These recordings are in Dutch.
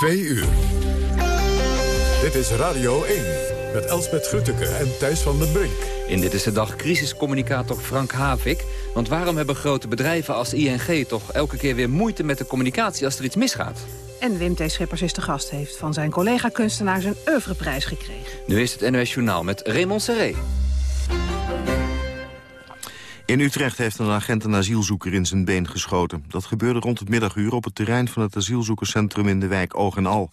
Twee uur. Dit is Radio 1 met Elsbeth Grutteke en Thijs van den Brink. In Dit is de Dag crisiscommunicator Frank Havik. Want waarom hebben grote bedrijven als ING toch elke keer weer moeite met de communicatie als er iets misgaat? En Wim T. Schippers is de gast, heeft van zijn collega-kunstenaar zijn oeuvreprijs gekregen. Nu is het NOS Journaal met Raymond Serré. In Utrecht heeft een agent een asielzoeker in zijn been geschoten. Dat gebeurde rond het middaguur op het terrein van het asielzoekerscentrum in de wijk Oog en Al.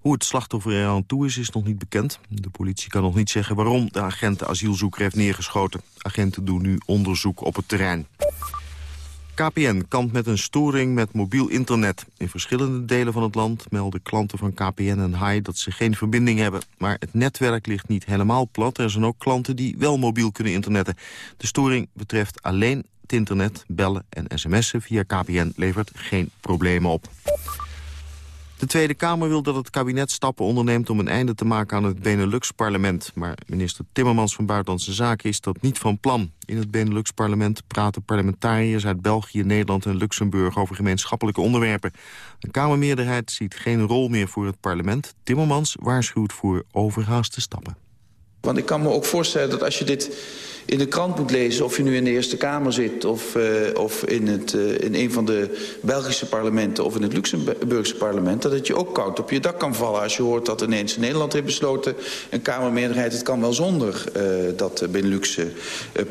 Hoe het slachtoffer er aan toe is, is nog niet bekend. De politie kan nog niet zeggen waarom de agent de asielzoeker heeft neergeschoten. Agenten doen nu onderzoek op het terrein. KPN kampt met een storing met mobiel internet. In verschillende delen van het land melden klanten van KPN en HAI dat ze geen verbinding hebben. Maar het netwerk ligt niet helemaal plat. Er zijn ook klanten die wel mobiel kunnen internetten. De storing betreft alleen het internet, bellen en sms'en via KPN levert geen problemen op. De Tweede Kamer wil dat het kabinet stappen onderneemt om een einde te maken aan het Benelux-parlement. Maar minister Timmermans van Buitenlandse Zaken is dat niet van plan. In het Benelux-parlement praten parlementariërs uit België, Nederland en Luxemburg over gemeenschappelijke onderwerpen. Een Kamermeerderheid ziet geen rol meer voor het parlement. Timmermans waarschuwt voor overhaaste stappen. Want ik kan me ook voorstellen dat als je dit in de krant moet lezen... of je nu in de Eerste Kamer zit of, uh, of in, het, uh, in een van de Belgische parlementen... of in het Luxemburgse parlement... dat het je ook koud op je dak kan vallen als je hoort dat ineens Nederland heeft besloten... een Kamermeerderheid, het kan wel zonder uh, dat Benelux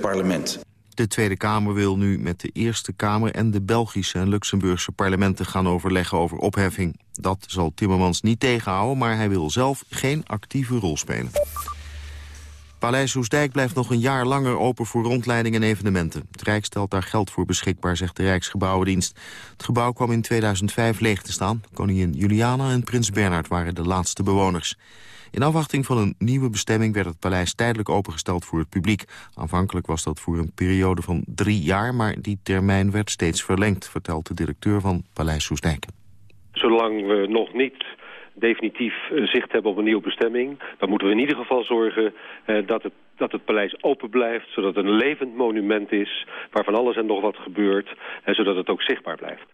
parlement. De Tweede Kamer wil nu met de Eerste Kamer en de Belgische en Luxemburgse parlementen gaan overleggen over opheffing. Dat zal Timmermans niet tegenhouden, maar hij wil zelf geen actieve rol spelen. Paleis Soesdijk blijft nog een jaar langer open voor rondleiding en evenementen. Het Rijk stelt daar geld voor beschikbaar, zegt de Rijksgebouwendienst. Het gebouw kwam in 2005 leeg te staan. Koningin Juliana en prins Bernhard waren de laatste bewoners. In afwachting van een nieuwe bestemming werd het paleis tijdelijk opengesteld voor het publiek. Aanvankelijk was dat voor een periode van drie jaar, maar die termijn werd steeds verlengd, vertelt de directeur van Paleis Soesdijk. Zolang we nog niet definitief eh, zicht hebben op een nieuwe bestemming... dan moeten we in ieder geval zorgen uh, dat, het, dat het paleis open blijft... zodat het een levend monument is waarvan alles en nog wat gebeurt... en zodat het ook zichtbaar blijft.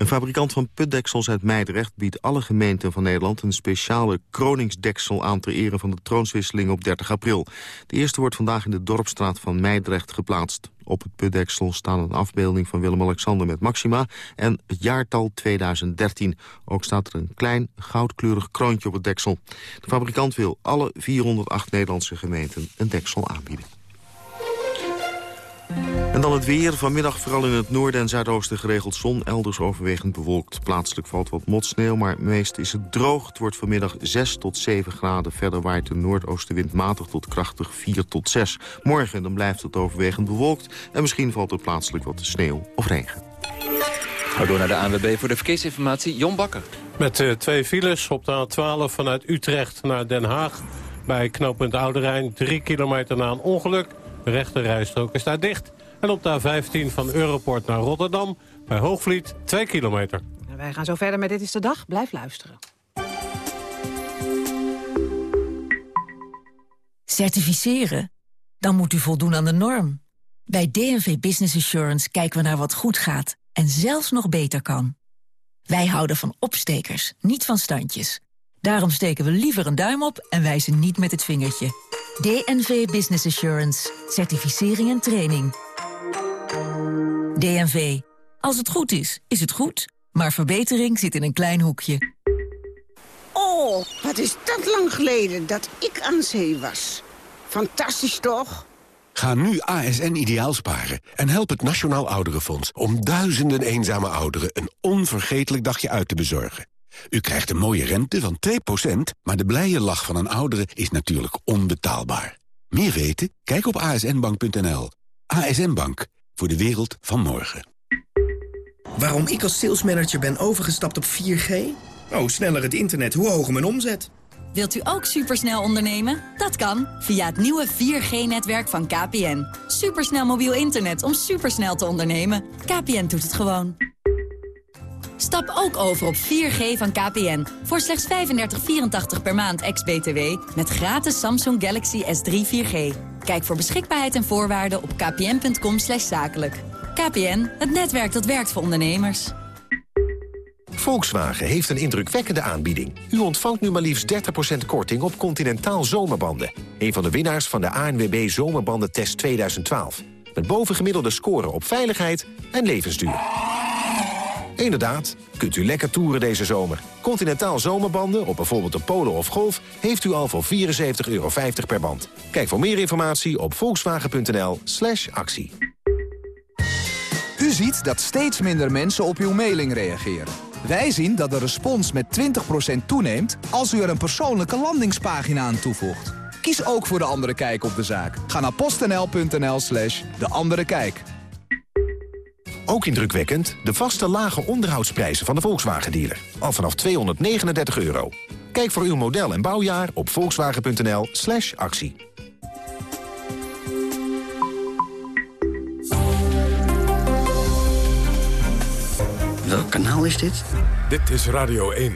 Een fabrikant van putdeksels uit Meidrecht biedt alle gemeenten van Nederland een speciale kroningsdeksel aan ter ere van de troonswisseling op 30 april. De eerste wordt vandaag in de Dorpstraat van Meidrecht geplaatst. Op het putdeksel staat een afbeelding van Willem-Alexander met Maxima en het jaartal 2013. Ook staat er een klein goudkleurig kroontje op het deksel. De fabrikant wil alle 408 Nederlandse gemeenten een deksel aanbieden. En dan het weer. Vanmiddag vooral in het noorden en zuidoosten geregeld zon. Elders overwegend bewolkt. Plaatselijk valt wat motsneeuw, maar meest is het droog. Het wordt vanmiddag 6 tot 7 graden. Verder waait de noordoostenwind matig tot krachtig 4 tot 6. Morgen dan blijft het overwegend bewolkt. En misschien valt er plaatselijk wat sneeuw of regen. Ga door naar de ANWB voor de verkeersinformatie. Jon Bakker. Met uh, twee files op de A12 vanuit Utrecht naar Den Haag. Bij knooppunt Oude Rijn, drie kilometer na een ongeluk. De rechte rijstrook is daar dicht. En op de A15 van Europort naar Rotterdam, bij Hoogvliet, 2 kilometer. En wij gaan zo verder met Dit is de Dag. Blijf luisteren. Certificeren? Dan moet u voldoen aan de norm. Bij DNV Business Assurance kijken we naar wat goed gaat en zelfs nog beter kan. Wij houden van opstekers, niet van standjes. Daarom steken we liever een duim op en wijzen niet met het vingertje. DNV Business Assurance. Certificering en training. DNV. Als het goed is, is het goed. Maar verbetering zit in een klein hoekje. Oh, wat is dat lang geleden dat ik aan zee was. Fantastisch toch? Ga nu ASN ideaal sparen en help het Nationaal Ouderenfonds... om duizenden eenzame ouderen een onvergetelijk dagje uit te bezorgen. U krijgt een mooie rente van 2%, maar de blije lach van een oudere is natuurlijk onbetaalbaar. Meer weten? Kijk op asnbank.nl. ASN Bank, voor de wereld van morgen. Waarom ik als salesmanager ben overgestapt op 4G? Oh, sneller het internet, hoe hoger mijn omzet. Wilt u ook supersnel ondernemen? Dat kan, via het nieuwe 4G-netwerk van KPN. Supersnel mobiel internet om supersnel te ondernemen. KPN doet het gewoon. Stap ook over op 4G van KPN. Voor slechts 35,84 per maand ex-BTW. Met gratis Samsung Galaxy S3 4G. Kijk voor beschikbaarheid en voorwaarden op kpn.com zakelijk. KPN, het netwerk dat werkt voor ondernemers. Volkswagen heeft een indrukwekkende aanbieding. U ontvangt nu maar liefst 30% korting op Continentaal zomerbanden. Een van de winnaars van de ANWB Zomerbandentest 2012. Met bovengemiddelde scoren op veiligheid en levensduur. Inderdaad, kunt u lekker toeren deze zomer. Continentaal zomerbanden op bijvoorbeeld een Polo of Golf... heeft u al voor 74,50 euro per band. Kijk voor meer informatie op volkswagen.nl slash actie. U ziet dat steeds minder mensen op uw mailing reageren. Wij zien dat de respons met 20% toeneemt als u er een persoonlijke landingspagina aan toevoegt. Kies ook voor De Andere Kijk op de zaak. Ga naar postnl.nl slash De Andere Kijk. Ook indrukwekkend de vaste lage onderhoudsprijzen van de Volkswagen-dealer. Al vanaf 239 euro. Kijk voor uw model en bouwjaar op volkswagen.nl slash actie. Welk kanaal is dit? Dit is Radio 1.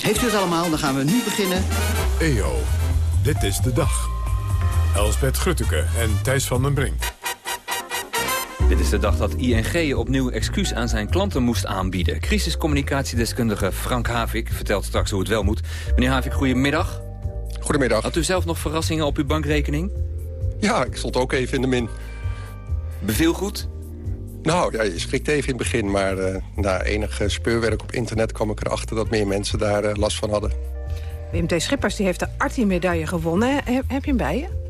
Heeft u het allemaal? Dan gaan we nu beginnen. EO, dit is de dag. Elsbeth Grutteke en Thijs van den Brink. Dit is de dag dat ING opnieuw excuus aan zijn klanten moest aanbieden. Crisiscommunicatiedeskundige Frank Havik vertelt straks hoe het wel moet. Meneer Havik, goedemiddag. Goedemiddag. Had u zelf nog verrassingen op uw bankrekening? Ja, ik stond ook even in de min. Beviel goed? Nou, ja, je schrikt even in het begin, maar uh, na enig speurwerk op internet kwam ik erachter dat meer mensen daar uh, last van hadden. Wim T. Schippers die heeft de Artie-medaille gewonnen. Heb je hem bij je?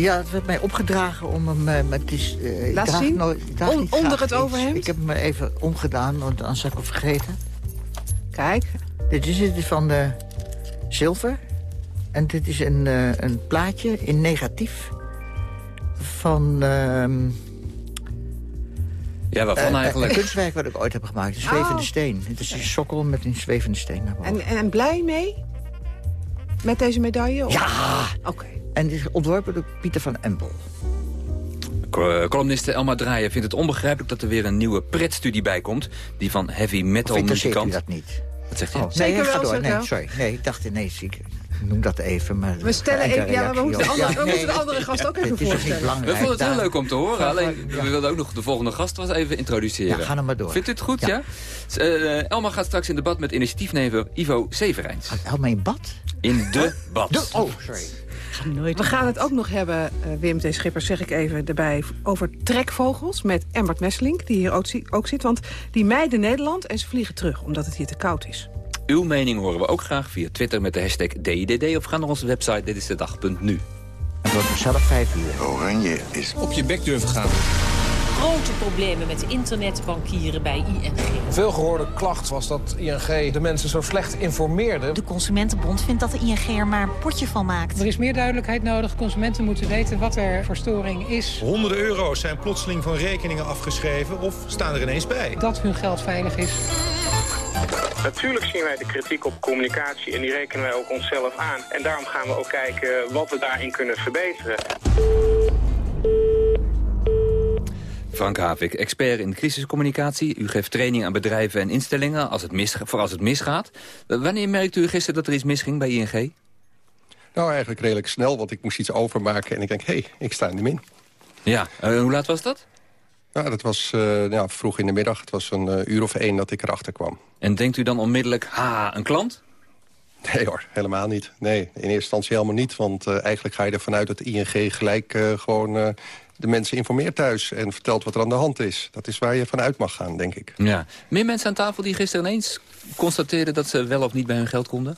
Ja, het werd mij opgedragen om hem... Uh, het is, uh, Laat zien. Nooit, On, onder het overhemd? Ik heb hem even omgedaan, want anders zou ik hem vergeten. Kijk. Dit is het van de zilver. En dit is een, uh, een plaatje in negatief van... Uh, ja, waarvan eigenlijk? Een kunstwerk wat ik ooit heb gemaakt, de zwevende oh. steen. Het is een sokkel met een zwevende steen naar boven. En, en blij mee? Met deze medaille? Of? Ja! Oké. Okay. En dit is ontworpen door Pieter van Empel. Columniste Elma Draaien vindt het onbegrijpelijk dat er weer een nieuwe pretstudie bij komt. Die van heavy metal muzikant. dat niet? Wat zegt hij? Oh, nee, Zeker door. Nee, sorry. Nee, ik dacht ineens, ik noem dat even. Maar we stellen even, ja, we moeten, de andere, we moeten de andere gast ook even voorstellen. We vonden het heel leuk om te horen. Alleen, we wilden ook nog de volgende gast was even introduceren. Ja, ga dan maar door. Vindt u het goed, ja? ja? Uh, Elma gaat straks in debat met initiatiefnemer Ivo Severijns. Elma in bad? In de bad. De, oh, sorry. We gaan het ook nog hebben, uh, Wim T. Schipper, zeg ik even erbij... over trekvogels met Embert Messelink, die hier ook, ook zit. Want die mijden Nederland en ze vliegen terug, omdat het hier te koud is. Uw mening horen we ook graag via Twitter met de hashtag DIDD... of ga naar onze website ditistedag.nu. Het wordt zelf vijf uur. Oranje is op je bek durven gaan grote problemen met internetbankieren bij ING. Veel gehoorde klacht was dat ING de mensen zo slecht informeerde. De Consumentenbond vindt dat de ING er maar een potje van maakt. Er is meer duidelijkheid nodig. Consumenten moeten weten wat er voor storing is. Honderden euro's zijn plotseling van rekeningen afgeschreven of staan er ineens bij. Dat hun geld veilig is. Natuurlijk zien wij de kritiek op communicatie en die rekenen wij ook onszelf aan. En daarom gaan we ook kijken wat we daarin kunnen verbeteren. Frank Havik, expert in crisiscommunicatie. U geeft training aan bedrijven en instellingen als het mis, voor als het misgaat. Wanneer merkte u gisteren dat er iets misging bij ING? Nou, eigenlijk redelijk snel, want ik moest iets overmaken en ik denk, hé, hey, ik sta in de min. Ja, uh, hoe laat was dat? Nou, dat was uh, ja, vroeg in de middag. Het was een uh, uur of één dat ik erachter kwam. En denkt u dan onmiddellijk, ha, een klant? Nee hoor, helemaal niet. Nee, in eerste instantie helemaal niet. Want uh, eigenlijk ga je ervan uit dat ING gelijk gewoon de mensen informeert thuis... en vertelt wat er aan de hand is. Dat is waar je vanuit mag gaan, denk ik. Ja. Meer mensen aan tafel die gisteren ineens constateerden... dat ze wel of niet bij hun geld konden?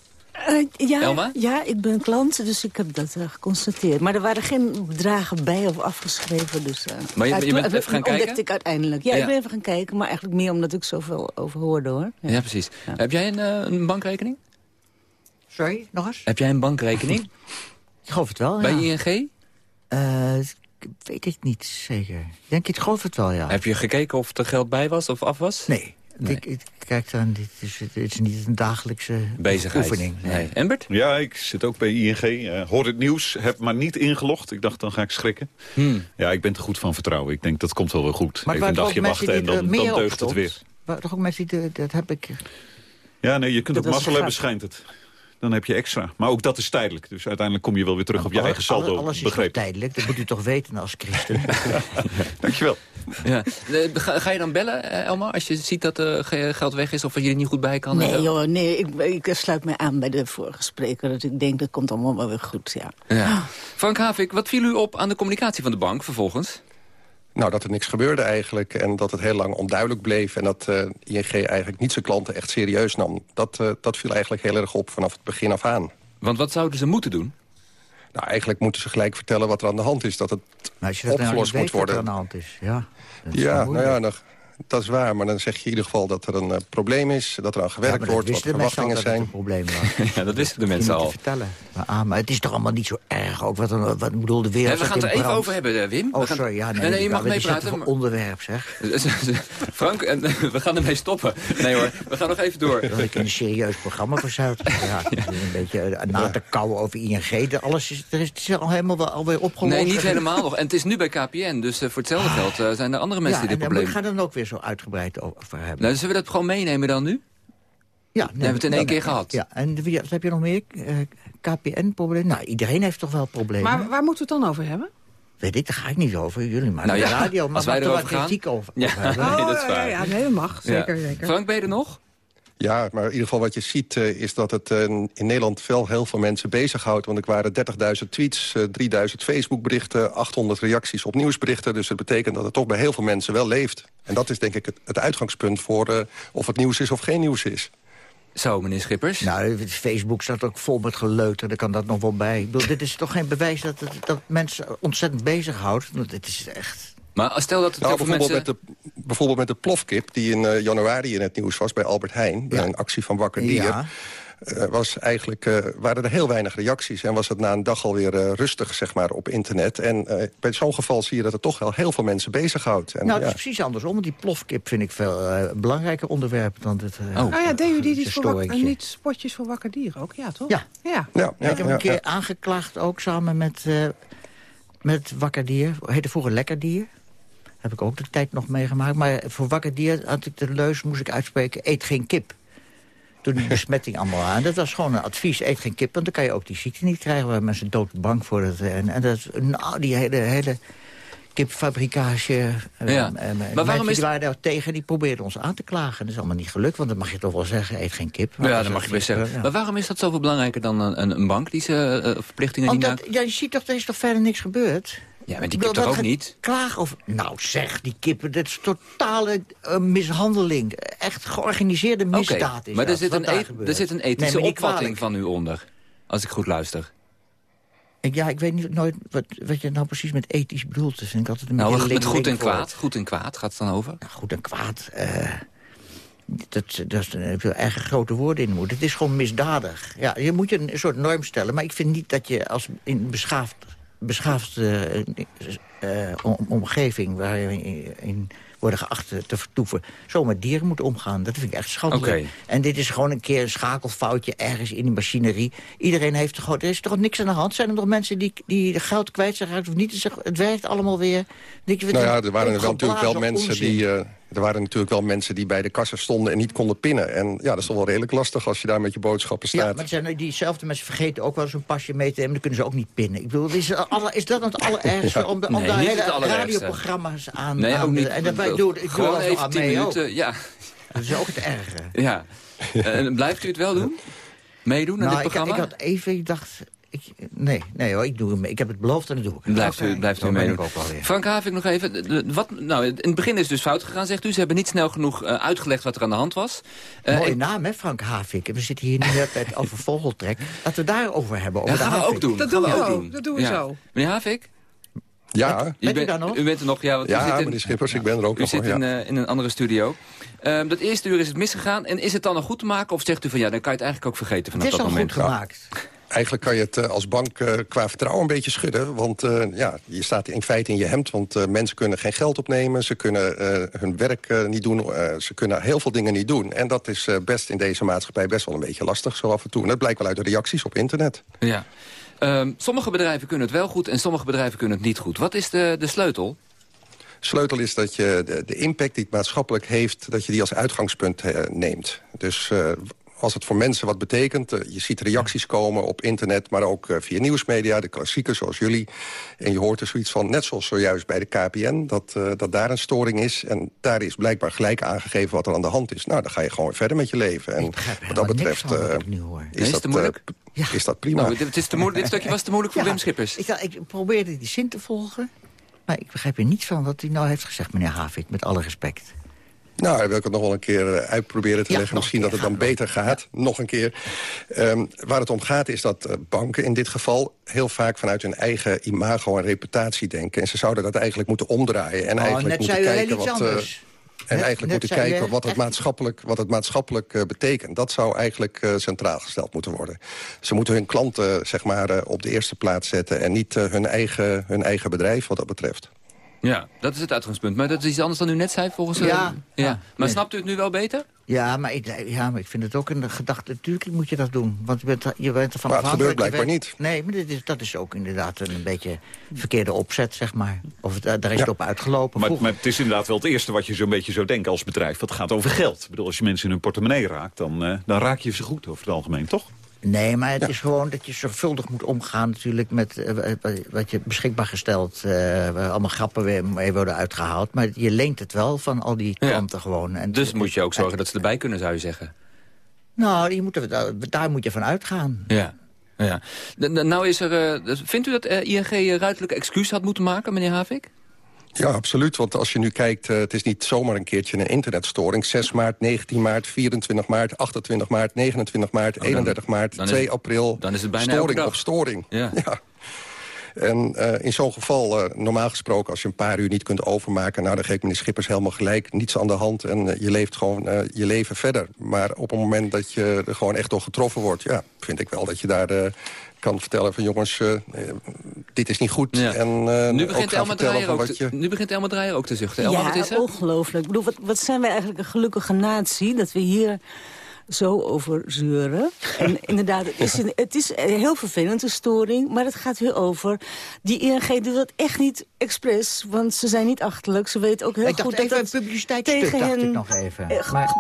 Uh, ja, Elma? ja, ik ben klant, dus ik heb dat uh, geconstateerd. Maar er waren geen bedragen bij of afgeschreven. Dus, uh, maar je, je bent even gaan kijken? ontdekte ik uiteindelijk. Ja, ja, ik ben even gaan kijken, maar eigenlijk meer omdat ik zoveel over hoorde, hoor. Ja, ja precies. Ja. Heb jij een, een bankrekening? Sorry, nog eens? Heb jij een bankrekening? ik geloof het wel, Bij ja. ING? Uh, weet ik niet zeker. Denk je, ik geloof het wel, ja. Heb je gekeken of er geld bij was of af was? Nee. Nee. Ik, ik, kijk dan, dit is, dit is niet een dagelijkse Bezigheid. oefening. Nee. nee. Embert? Ja, ik zit ook bij ING. Uh, hoor het nieuws, heb maar niet ingelogd. Ik dacht, dan ga ik schrikken. Hmm. Ja, ik ben te goed van vertrouwen. Ik denk, dat komt wel weer goed. Maar Even een dagje wachten en dan, dan deugt het weer. Maar toch ook mensen die, dat heb ik... Ja, nee, je kunt ook mazzel hebben, schijnt het. Dan heb je extra. Maar ook dat is tijdelijk. Dus uiteindelijk kom je wel weer terug op je eigen saldo. Alles is begrepen. tijdelijk, dat moet u toch weten als christen. Dankjewel. Ja. Ga, ga je dan bellen, eh, Elma, als je ziet dat er ge- geld weg is... of dat je er niet goed bij kan? Nee, Eh, joh, nee ik, ik sluit me aan bij de vorige spreker. Dat ik denk, dat komt allemaal wel weer goed, ja. Ja. Frank Havik, wat viel u op aan de communicatie van de bank vervolgens? Nou, dat er niks gebeurde eigenlijk en dat het heel lang onduidelijk bleef... en dat eh, ING eigenlijk niet zijn klanten echt serieus nam. Dat, eh, dat viel eigenlijk heel erg op vanaf het begin af aan. Want wat zouden ze moeten doen? Nou, eigenlijk moeten ze gelijk vertellen wat er aan de hand is. Dat het Maar als je dat nou niet opgelost weet moet wat er worden. aan de hand is, ja. is Ja, nou ja, dan, dat is waar. Maar dan zeg je in ieder geval dat er een eh, probleem is... dat er aan Ja, gewerkt maar dat wordt, wat verwachtingen dat het zijn. een probleem was. ja, dat wisten de mensen al. het vertellen. Maar, ah, maar het is toch allemaal niet zo erg ook. Wat, een, wat ik bedoel, de wereld Ja, we gaan het er even over hebben, eh, Wim. Oh, gaan- sorry. Ja, nee, Nee, nee, je mag dat meepraten, voor maar- onderwerp, zeg. Frank, en, we gaan ermee stoppen. Nee hoor, we gaan nog even door. Dat ik in een serieus programma verzuid. Ja, ik ben een beetje eh, na te kauwen over ING. De- Alles is, er is, het is al helemaal wel alweer opgelost. Nee, niet helemaal nog. En het is nu bij KPN, dus eh, voor hetzelfde geld eh, zijn er andere mensen ja, die dit en daar probleem gaan we dan ook weer zo uitgebreid over hebben. Nou, zullen we dat gewoon meenemen dan nu? Ja, hebben we het in één keer gehad. Ja, en wie- wat heb je nog meer? Eh, KPN-probleem? Nou, iedereen heeft toch wel problemen? Maar waar moeten we het dan over hebben? Weet ik, daar ga ik niet over. Jullie maken Nou de ja, radio. Maar als wij er erover wat gaan. kritiek over, Ja, over hebben? nee, dat is Oh, waar. Ja, ja, nee, dat mag. Zeker, Ja. zeker. Frank, ben je er nog? Ja, maar in ieder geval wat je ziet eh, is dat het eh, in Nederland wel heel veel mensen bezighoudt. Want er waren 30.000 tweets, eh, 3000 Facebookberichten, 800 reacties op nieuwsberichten. Dus het betekent dat het toch bij heel veel mensen wel leeft. En dat is denk ik het, het uitgangspunt voor eh, of het nieuws is of geen nieuws is. Zo, meneer Schippers. Nou, Facebook staat ook vol met geleuter. Daar kan dat nog wel bij. Ik bedoel, dit is toch geen bewijs dat, het, dat mensen ontzettend bezighoudt. Want Dit is echt... Maar stel dat het Nou, bijvoorbeeld, mensen... met de, bijvoorbeeld met de plofkip die in eh, januari in het nieuws was bij Albert Heijn. Bij een actie van Wakker Dier. Ja. eh, was eigenlijk, eh, waren er heel weinig reacties. En was het na een dag alweer eh rustig zeg maar, op internet. En eh, bij zo'n geval zie je dat het toch wel heel veel mensen bezighoudt. En, nou, het ja. is precies andersom. Want die plofkip vind ik veel eh, belangrijker onderwerp dan het... eh, Oh ja, deden jullie niet, voor niet spotjes voor wakker dier ook? Ja, toch? Ja. ja. Ja, ik heb een keer aangeklaagd, ook samen met, eh met Wakker Dier. Heette vroeger Lekker Dier. Heb ik ook de tijd nog meegemaakt. Maar voor Wakker Dier had ik de leus, moest ik uitspreken, eet geen kip. Toen die besmetting allemaal aan. Dat was gewoon een advies, eet geen kip. Want dan kan je ook die ziekte niet krijgen waar mensen doodbang voor. Dat, en, en dat, nou, die hele, hele kipfabrikage. eh, Ja. eh, Maar mensen waarom is- die waren daar tegen, die probeerden ons aan te klagen. Dat is allemaal niet gelukt, want dan mag je toch wel zeggen, eet geen kip. Maar Ja, dat mag je best het- zeggen. ja. Maar waarom is dat zoveel belangrijker dan een, een, bank die ze eh, verplichtingen niet Omdat, maakt? ja, je ziet toch, er is toch verder niks gebeurd? Ja, maar die kip toch ook niet? Klaag over... Nou zeg, die kippen, dat is totale eh, mishandeling. Echt georganiseerde misdaad is maar er dat, zit, een e- er zit een Neem ethische me niet opvatting van u onder. Als ik goed luister. Ik, ja, ik weet niet, nooit wat, wat je nou precies met ethisch bedoelt. Dus ik altijd een Nou, met goed en voor. kwaad. Goed en kwaad gaat het dan over? goed en kwaad. eh, dat, dat is een veel erg grote woorden in moet. Het is gewoon misdadig. Ja, je moet je een soort norm stellen. Maar ik vind niet dat je als in beschaafd, beschaafd eh, eh, om- omgeving... waar je in worden geacht te- vertoeven... zo met dieren moet omgaan. Dat vind ik echt schandelijk. Oké. En dit is gewoon een keer een schakelfoutje ergens in die machinerie. Iedereen heeft toch gewoon... Er is toch niks aan de hand? Zijn er nog mensen die, die geld kwijt zijn geraakt of niet? Het werkt allemaal weer. Denk je, wat Nou ja, er waren wel natuurlijk wel mensen onzin. die... eh, er waren natuurlijk wel mensen die bij de kassa stonden en niet konden pinnen. En ja, dat is toch wel redelijk lastig als je daar met je boodschappen Ja, staat. maar er zijn diezelfde mensen vergeten ook wel eens een pasje mee te nemen. Dan kunnen ze ook niet pinnen. Ik bedoel, is, het alle, is dat het allerergste? Ja. Om, de- om Nee, daar niet hele radioprogramma's aan... Nee, aan ook niet. En daarbij doe, ik doe Gewoon wel even aan tien mee ook. minuten. Ja. Dat is ook het erge. ja. En blijft u het wel doen? Meedoen aan Nou, dit ik, programma? ik had even, ik dacht... Ik, nee, nee hoor, ik, doe, hem- ik heb het beloofd en dat doe ik. Blijft u, blijft u meedoen. ik ook wel weer. Frank Havik nog even. de- de- Wat, nou, in het begin is het dus fout gegaan, zegt u. Ze hebben niet snel genoeg eh, uitgelegd wat er aan de hand was. Eh, Mooie ik- naam, hè, Frank Havik. We zitten hier nu net over vogeltrek. Laten we daarover hebben. Over dat gaan we ook doen. Dat doen we ook. Dat doen we Ja. zo. Meneer Havik? Ja, U, Bent u bent- daar nog? U bent er nog, ja. Want u ja zit in, meneer Schippers, ik ben er ook u nog. zit hoor, in, eh, in een andere studio. Ehm, dat eerste uur is het misgegaan. En is het dan nog goed te maken? Of zegt u van ja, dan kan je het eigenlijk ook vergeten vanaf Het is dat al moment? goed gemaakt. Eigenlijk kan je het eh, als bank eh, qua vertrouwen een beetje schudden. Want eh, ja, je staat in feite in je hemd. Want mensen kunnen geen geld opnemen. Ze kunnen eh, hun werk niet doen. eh, ze kunnen heel veel dingen niet doen. En dat is eh, best in deze maatschappij best wel een beetje lastig zo af en toe. En dat blijkt wel uit de reacties op internet. Ja. Ehm, sommige bedrijven kunnen het wel goed en sommige bedrijven kunnen het niet goed. Wat is de, de sleutel? Sleutel is dat je de, impact die het maatschappelijk heeft... dat je die als uitgangspunt eh, neemt. Dus eh, als het voor mensen wat betekent... je ziet reacties komen op internet, maar ook via nieuwsmedia... de klassiekers zoals jullie. En je hoort er zoiets van, net zoals zojuist bij de KPN... dat, dat daar een storing is. En daar is blijkbaar gelijk aangegeven wat er aan de hand is. Nou, dan ga je gewoon verder met je leven. En wat dat betreft is, dat, moeilijk? is dat prima. Nou, dit, is te dit stukje was te moeilijk voor Wim Schippers. Ik, ik probeerde die zin te volgen... maar ik begrijp er niets van wat hij nou heeft gezegd, meneer Havik... met alle respect. Nou, dan wil ik het nog wel een keer eh, uitproberen te leggen. Misschien dat het dan beter gaat. Nog een keer. Um, waar het om gaat is dat uh, banken in dit geval... heel vaak vanuit hun eigen imago en reputatie denken. En ze zouden dat eigenlijk moeten omdraaien. En oh, eigenlijk moeten kijken wat... Uh, en net, eigenlijk moeten kijken wat het maatschappelijk, wat het maatschappelijk uh, betekent. Dat zou eigenlijk uh, centraal gesteld moeten worden. Ze moeten hun klanten zeg maar, op de eerste plaats zetten... en niet hun, eigen, hun eigen bedrijf wat dat betreft. Ja, dat is het uitgangspunt. Maar dat is iets anders dan u net zei, volgens... Ja. ja. ja. Maar nee. snapt u het nu wel beter? Ja maar, ik, ja, maar ik vind het ook een gedachte. Natuurlijk moet je dat doen. Want je bent, je bent ervan Maar het gebeurt blijkbaar niet. Nee, maar dit is, dat is ook inderdaad een beetje verkeerde opzet, zeg maar. Of het, daar is ja. het op uitgelopen. Maar, maar, het is inderdaad wel het eerste wat je zo'n beetje zou denken als bedrijf. Dat gaat over geld. Ik bedoel, als je mensen in hun portemonnee raakt, dan, uh, dan raak je ze goed over het algemeen, toch? Nee, maar het ja. is gewoon dat je zorgvuldig moet omgaan natuurlijk met uh, wat je beschikbaar gesteld. Uh, waar allemaal grappen weer mee worden uitgehaald. Maar je leent het wel van al die klanten ja. gewoon. En dus moet je ook zorgen dat ze erbij kunnen, zou je zeggen? Nou, je moet, daar, daar moet je van uitgaan. Ja. ja. Nou is er, uh, vindt u dat ING ruidelijk excuus had moeten maken, meneer Havik? Ja, absoluut. Want als je nu kijkt, uh, het is niet zomaar een keertje een internetstoring. 6 maart, 19 maart, 24 maart, 28 maart, 29 maart, oh, dan, 31 maart, 2 is, april. Dan is het bijna storing op storing. Ja. ja. En uh, in zo'n geval, uh, normaal gesproken, als je een paar uur niet kunt overmaken... nou, dan geeft meneer Schippers helemaal gelijk, niets aan de hand... en uh, je leeft gewoon je leven verder. Maar op het moment dat je er gewoon echt door getroffen wordt... ja, vind ik wel dat je daar kan vertellen van jongens, uh, dit is niet goed. Ja. En, uh, nu, begint Elma Draaier ook te, je... nu begint Elma Draaier ook te zuchten. Elma, ja, wat is er? ongelooflijk. Ik bedoel, wat, wat zijn wij eigenlijk een gelukkige natie... dat we hier zo over zeuren. En inderdaad, het is, een, het is een heel vervelend, een storing. Maar het gaat weer over... Die ING doet dat echt niet expres. Want ze zijn niet achterlijk. Ze weten ook heel ik goed dacht dat even het tegen hen ik nog even. Maar...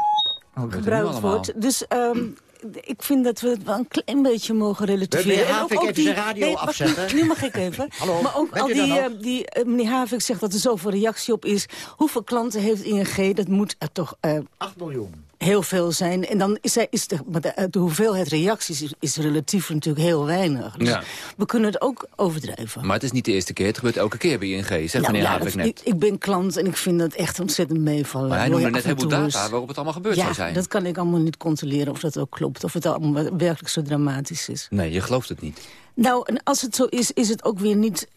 Oh, gebruikt wordt. Dus... Um, ik vind dat we het wel een klein beetje mogen relativeren. Meneer Havik, even die, de radio nee, afzetten. Nu mag ik even. Hallo, maar ook al die, uh, die uh, meneer Havik zegt dat er zoveel reactie op is. Hoeveel klanten heeft ING? Dat moet er toch... Uh, 8 miljoen. Heel veel zijn. En dan is, is de, de, de hoeveelheid reacties is, is, relatief natuurlijk heel weinig. Dus ja. we kunnen het ook overdrijven. Maar het is niet de eerste keer. Het gebeurt elke keer bij ING, zegt nou, meneer ja, Havik net. Ik, ik, ben klant en ik vind dat echt ontzettend meevallen. Maar hij noemde net heel veel data waarop het allemaal gebeurd ja, zou zijn. dat kan ik allemaal niet controleren of dat ook klopt. Of het allemaal werkelijk zo dramatisch is. Nee, je gelooft het niet. Nou, en als het zo is, is het ook weer niet...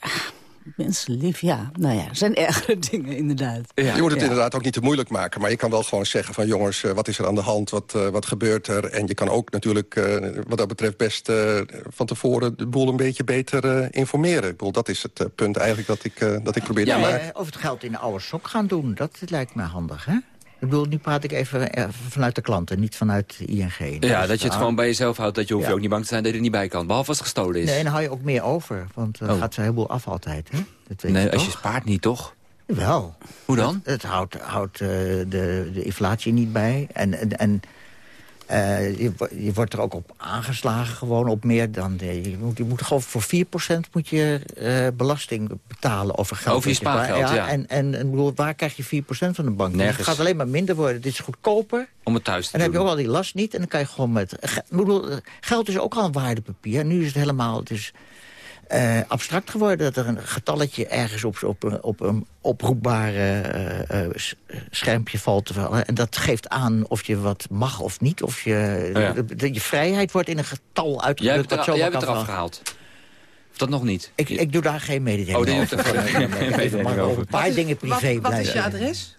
Mensen lief, ja. Nou ja, er zijn ergere dingen inderdaad. Ja. Je moet het ja. inderdaad ook niet te moeilijk maken. Maar je kan wel gewoon zeggen van jongens, uh, wat is er aan de hand? Wat, uh, wat gebeurt er? En je kan ook natuurlijk uh, wat dat betreft best van tevoren de boel een beetje beter informeren. Ik bedoel, dat is het punt eigenlijk dat ik, dat ik probeer ja, te maken. Of het geld in de oude sok gaan doen, dat lijkt me handig, hè? Ik bedoel, nu praat ik even vanuit de klanten, niet vanuit ING. Ja, dat je het gewoon bij jezelf houdt. Dat je hoeft ja. je ook niet bang te zijn dat je er niet bij kan. Behalve als het gestolen is. Nee, dan hou je ook meer over. Want dan oh. gaat ze een heleboel af altijd. Hè? Dat weet nee, je als toch? je spaart niet, toch? Wel. Hoe dan? Het, het houdt, houdt uh, de, de inflatie niet bij. En, en, en uh, je, je, wordt er ook op aangeslagen, gewoon op meer dan... Je, moet, je moet gewoon voor 4% moet je uh, belasting betalen over geld. Over je spaargeld, ja. ja. En, en, en bedoel, waar krijg je 4% van de bank? Nergens. Het gaat alleen maar minder worden. Dit is goedkoper. Om het thuis te en dan heb je ook al die last niet. En dan kan je gewoon met... Bedoel, geld is ook al een waardepapier. En nu is het helemaal... Het is, uh, abstract geworden. Dat er een getalletje ergens op, op, op een oproepbare uh, uh, schermpje valt. En dat geeft aan of je wat mag of niet. Of je, ja. de, de, je vrijheid wordt in een getal uitgedrukt. Jij hebt, er, jij hebt eraf gehaald. Of dat nog niet? Ik, ik doe daar geen mededeling oh, over. over. maar over een paar dingen privé Wat, wat is je adres?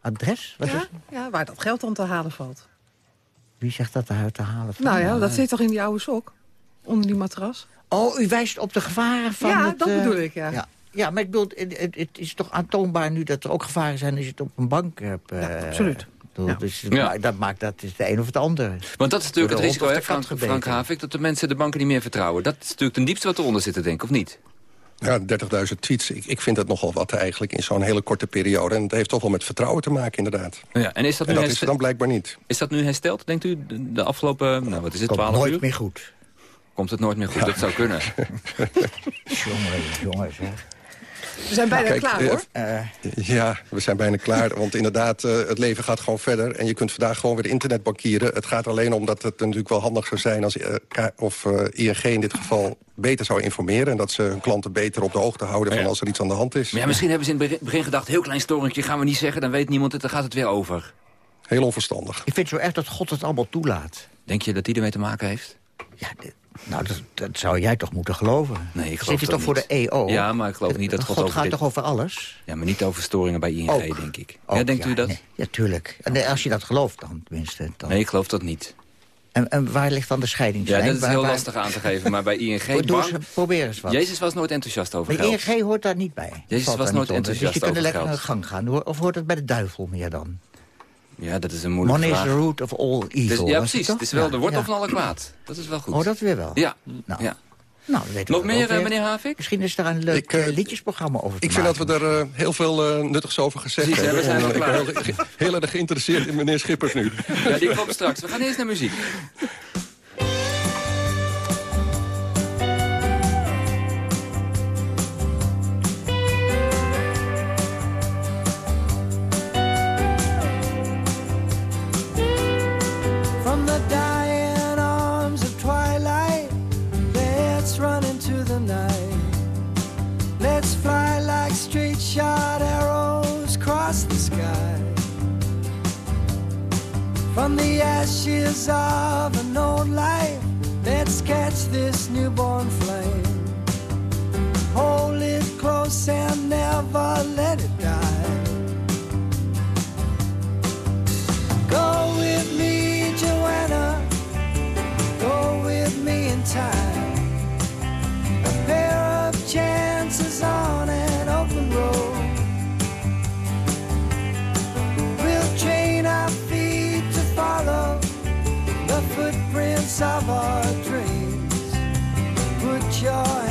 Adres? Wat ja, is? ja, waar dat geld dan te halen valt. Wie zegt dat eruit te halen valt? Nou ja, dat zit toch in die oude sok? Onder die matras? Oh, u wijst op de gevaren van ja, het... dat uh, bedoel ik, ja. ja. Ja, maar ik bedoel, het, het, is toch aantoonbaar nu dat er ook gevaren zijn... als je het op een bank hebt. Uh, ja, absoluut. Ja. Dus ja. dat maakt dat is de een of het ander. Want dat is natuurlijk het risico, hè, Frank, Frank Havik... dat de mensen de banken niet meer vertrouwen. Dat is natuurlijk ten diepste wat eronder zit te denken, of niet? Ja, 30.000 tweets. Ik, ik vind dat nogal wat eigenlijk in zo'n hele korte periode. En het heeft toch wel met vertrouwen te maken, inderdaad. Ja, en is dat, nu dat herst- is er dan blijkbaar niet. Is dat nu hersteld, denkt u, de, afgelopen, nou wat is het, Komt 12 nooit uur? meer goed. Komt het nooit meer goed? Dat zou kunnen. Jongen, jongens, hè. We zijn bijna Kijk, klaar, eh, hoor. Ja, we zijn bijna klaar. Want inderdaad, eh, het leven gaat gewoon verder. En je kunt vandaag gewoon weer internet bankieren. Het gaat alleen om dat het natuurlijk wel handig zou zijn... als eh, K- of eh, ING in dit geval beter zou informeren... en dat ze hun klanten beter op de hoogte houden... van als er iets aan de hand is. Maar ja, misschien hebben ze in het begin- gedacht, heel klein storingje, gaan we niet zeggen, dan weet niemand het, dan gaat het weer over. Heel onverstandig. Ik vind zo echt dat God het allemaal toelaat. Denk je dat die ermee te maken heeft? Nou, dat, dat zou jij toch moeten geloven? Nee, ik Zit geloof je dat toch voor niet. de EO? Ja, maar ik geloof niet dat God, God over gaat dit- toch over alles? Ja, maar niet over storingen bij ING, Ook. denk ik. Ook, ja, denkt u dat? Nee, ja, tuurlijk. En als je dat gelooft dan, tenminste. Dan. Nee, ik geloof dat niet. En, en waar ligt dan de Ja, scheidingslijn? dat is heel waar- lastig aan te geven, maar bij ING... Doe eens- bank- probeer eens wat. Jezus was nooit enthousiast over Maar geld. ING hoort daar niet bij. Jezus was nooit enthousiast Dus je kunt er over lekker aan de gang gaan. Of hoort het bij de duivel meer dan? Ja, dat is een moeilijke Money is vraag. the root of all Dus- evil. ja, precies. Het is wel Ja, de wortel ja. van alle kwaad. Dat is wel goed. Oh, dat weer wel. Ja. Nou, ja. Nou, weten Nog we meer, ook eh, meneer Havik? Misschien is daar een leuk Ik, eh, eh, liedjesprogramma over te Ik vind dat we er eh, heel veel eh, nuttigs over gezegd Precies, hè, we hebben. zijn En, al ik ben klaar. heel, heel erg geïnteresseerd in meneer Schippers nu. Ja, die komt straks. We gaan eerst naar muziek. Ashes of an old life, let's catch this newborn flame. Hold it close and never let it die. Go with me, Joanna. Go with me in time. A pair of chances on an open road. Of our dreams. Put your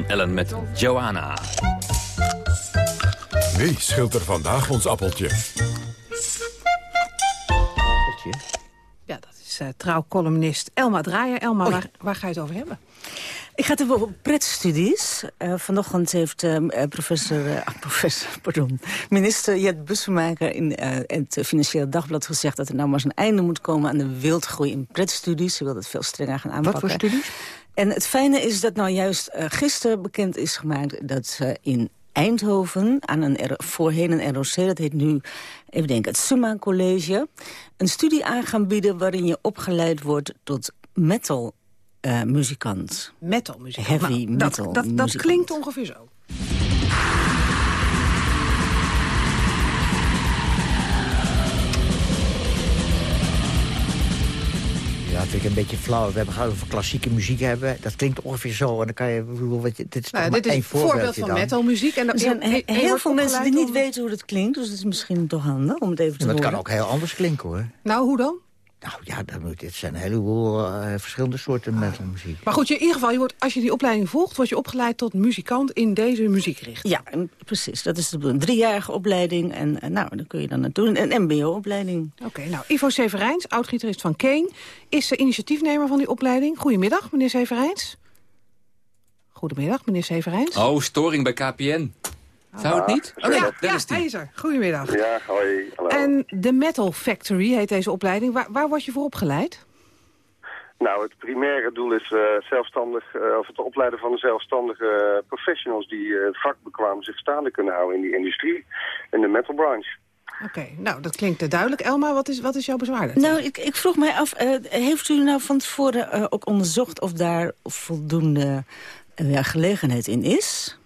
Ellen met Joanna. Wie schilt er vandaag ons appeltje? Ja, dat is uh, trouwcolumnist Elma Draaier. Elma, waar, waar ga je het over hebben? Ik ga het over pretstudies. Uh, vanochtend heeft uh, professor, uh, professor pardon, minister Jet Bussemaker in het Financieel Dagblad gezegd... dat er nou maar eens een einde moet komen aan de wildgroei in pretstudies. Ze wil dat veel strenger gaan aanpakken. Wat voor studies? En het fijne is dat nou juist gisteren bekend is gemaakt... dat in Eindhoven, aan een voorheen een ROC, dat heet nu, even denken, het Summa College... een studie aan gaan bieden waarin je opgeleid wordt tot metal uh, muzikant. Metal muzikant. Heavy nou, metal dat, dat, dat klinkt ongeveer zo. Vind ik een beetje flauw. We hebben gehad over klassieke muziek hebben. Dat klinkt ongeveer zo. En dan kan je, bedoel, wat je, dit is nou, dit maar is één een voorbeeld van dan. metalmuziek. En Er zijn he- heel veel mensen die niet weten. weten hoe dat klinkt. Dus het is misschien toch handig om het even te Maar het kan ook heel anders klinken, hoor. Nou, hoe dan? Nou ja, dan moet, dit zijn een heleboel eh, verschillende soorten metalmuziek. Maar goed, je, in ieder geval, je wordt, als je die opleiding volgt... word je opgeleid tot muzikant in deze muziekrichting. Ja, en precies. Dat is. Een driejarige opleiding. En eh, nou, dan kun je dan naartoe. Een mbo-opleiding. Oké, nou, Ivo Severijns, oud-gitarist van Kane... is de initiatiefnemer van die opleiding. Goedemiddag, meneer Severijns. Goedemiddag, meneer Severijns. Oh, storing bij KPN. Zou het niet? Oh, ja, daar ja, is die. hij is er. Goedemiddag. Ja, hoi. Hallo. En de Metal Factory heet deze opleiding. Waar, waar word je voor opgeleid? Nou, het primaire doel is eh, zelfstandig, eh, of het opleiden van de zelfstandige professionals die eh, vakbekwaam zich staande kunnen houden in die industrie, in de metalbranche. Oké, nou, dat klinkt duidelijk. Elma, wat is, wat is jouw bezwaar? Nou, ik, ik vroeg mij af, eh, heeft u nou van tevoren eh, ook onderzocht... of daar voldoende ja, gelegenheid in is?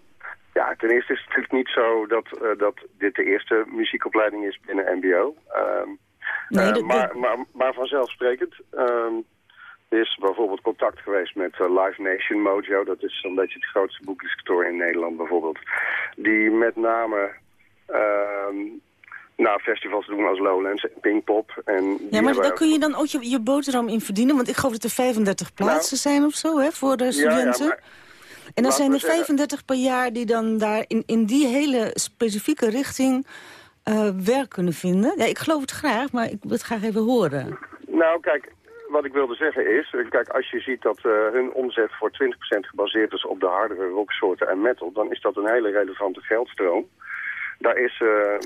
Ja, ten eerste is het natuurlijk niet zo dat, eh, dat dit de eerste muziekopleiding is binnen MBO. Ehm, Nee, eh, dat- maar, maar, maar vanzelfsprekend ehm, is bijvoorbeeld contact geweest met eh, Live Nation Mojo. Dat is zo'n beetje het grootste boekdiscutor in Nederland bijvoorbeeld. Die met name ehm, nou, festivals doen als Lowlands en Pinkpop. En Ja, maar daar kun je dan ook je, je boterham in verdienen. Want ik geloof dat er 35 plaatsen zijn of zo, hè, voor de Nou. Ja, ja, studenten. maar- en dan zijn er zeggen- 35 per jaar die dan daar in, in die hele specifieke richting eh, werk kunnen vinden. Ja, ik geloof het graag, maar ik wil het graag even horen. Nou, kijk, wat ik wilde zeggen is... eh, Kijk, als je ziet dat eh, hun omzet voor 20% gebaseerd is op de hardere rocksoorten en metal... dan is dat een hele relevante geldstroom. Daar is...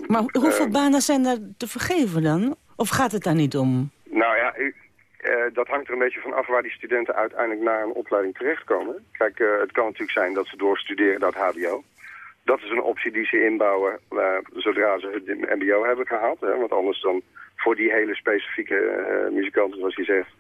Maar ho- hoeveel banen zijn daar te vergeven dan? Of gaat het daar niet om? Nou ja, dat hangt er een beetje van af waar die studenten uiteindelijk naar een opleiding terechtkomen. Kijk, eh, het kan natuurlijk zijn dat ze doorstuderen naar het hbo. Dat is een optie die ze inbouwen eh, zodra ze het mbo hebben gehaald. Hè, want anders dan voor die hele specifieke eh, muzikanten, zoals je zegt,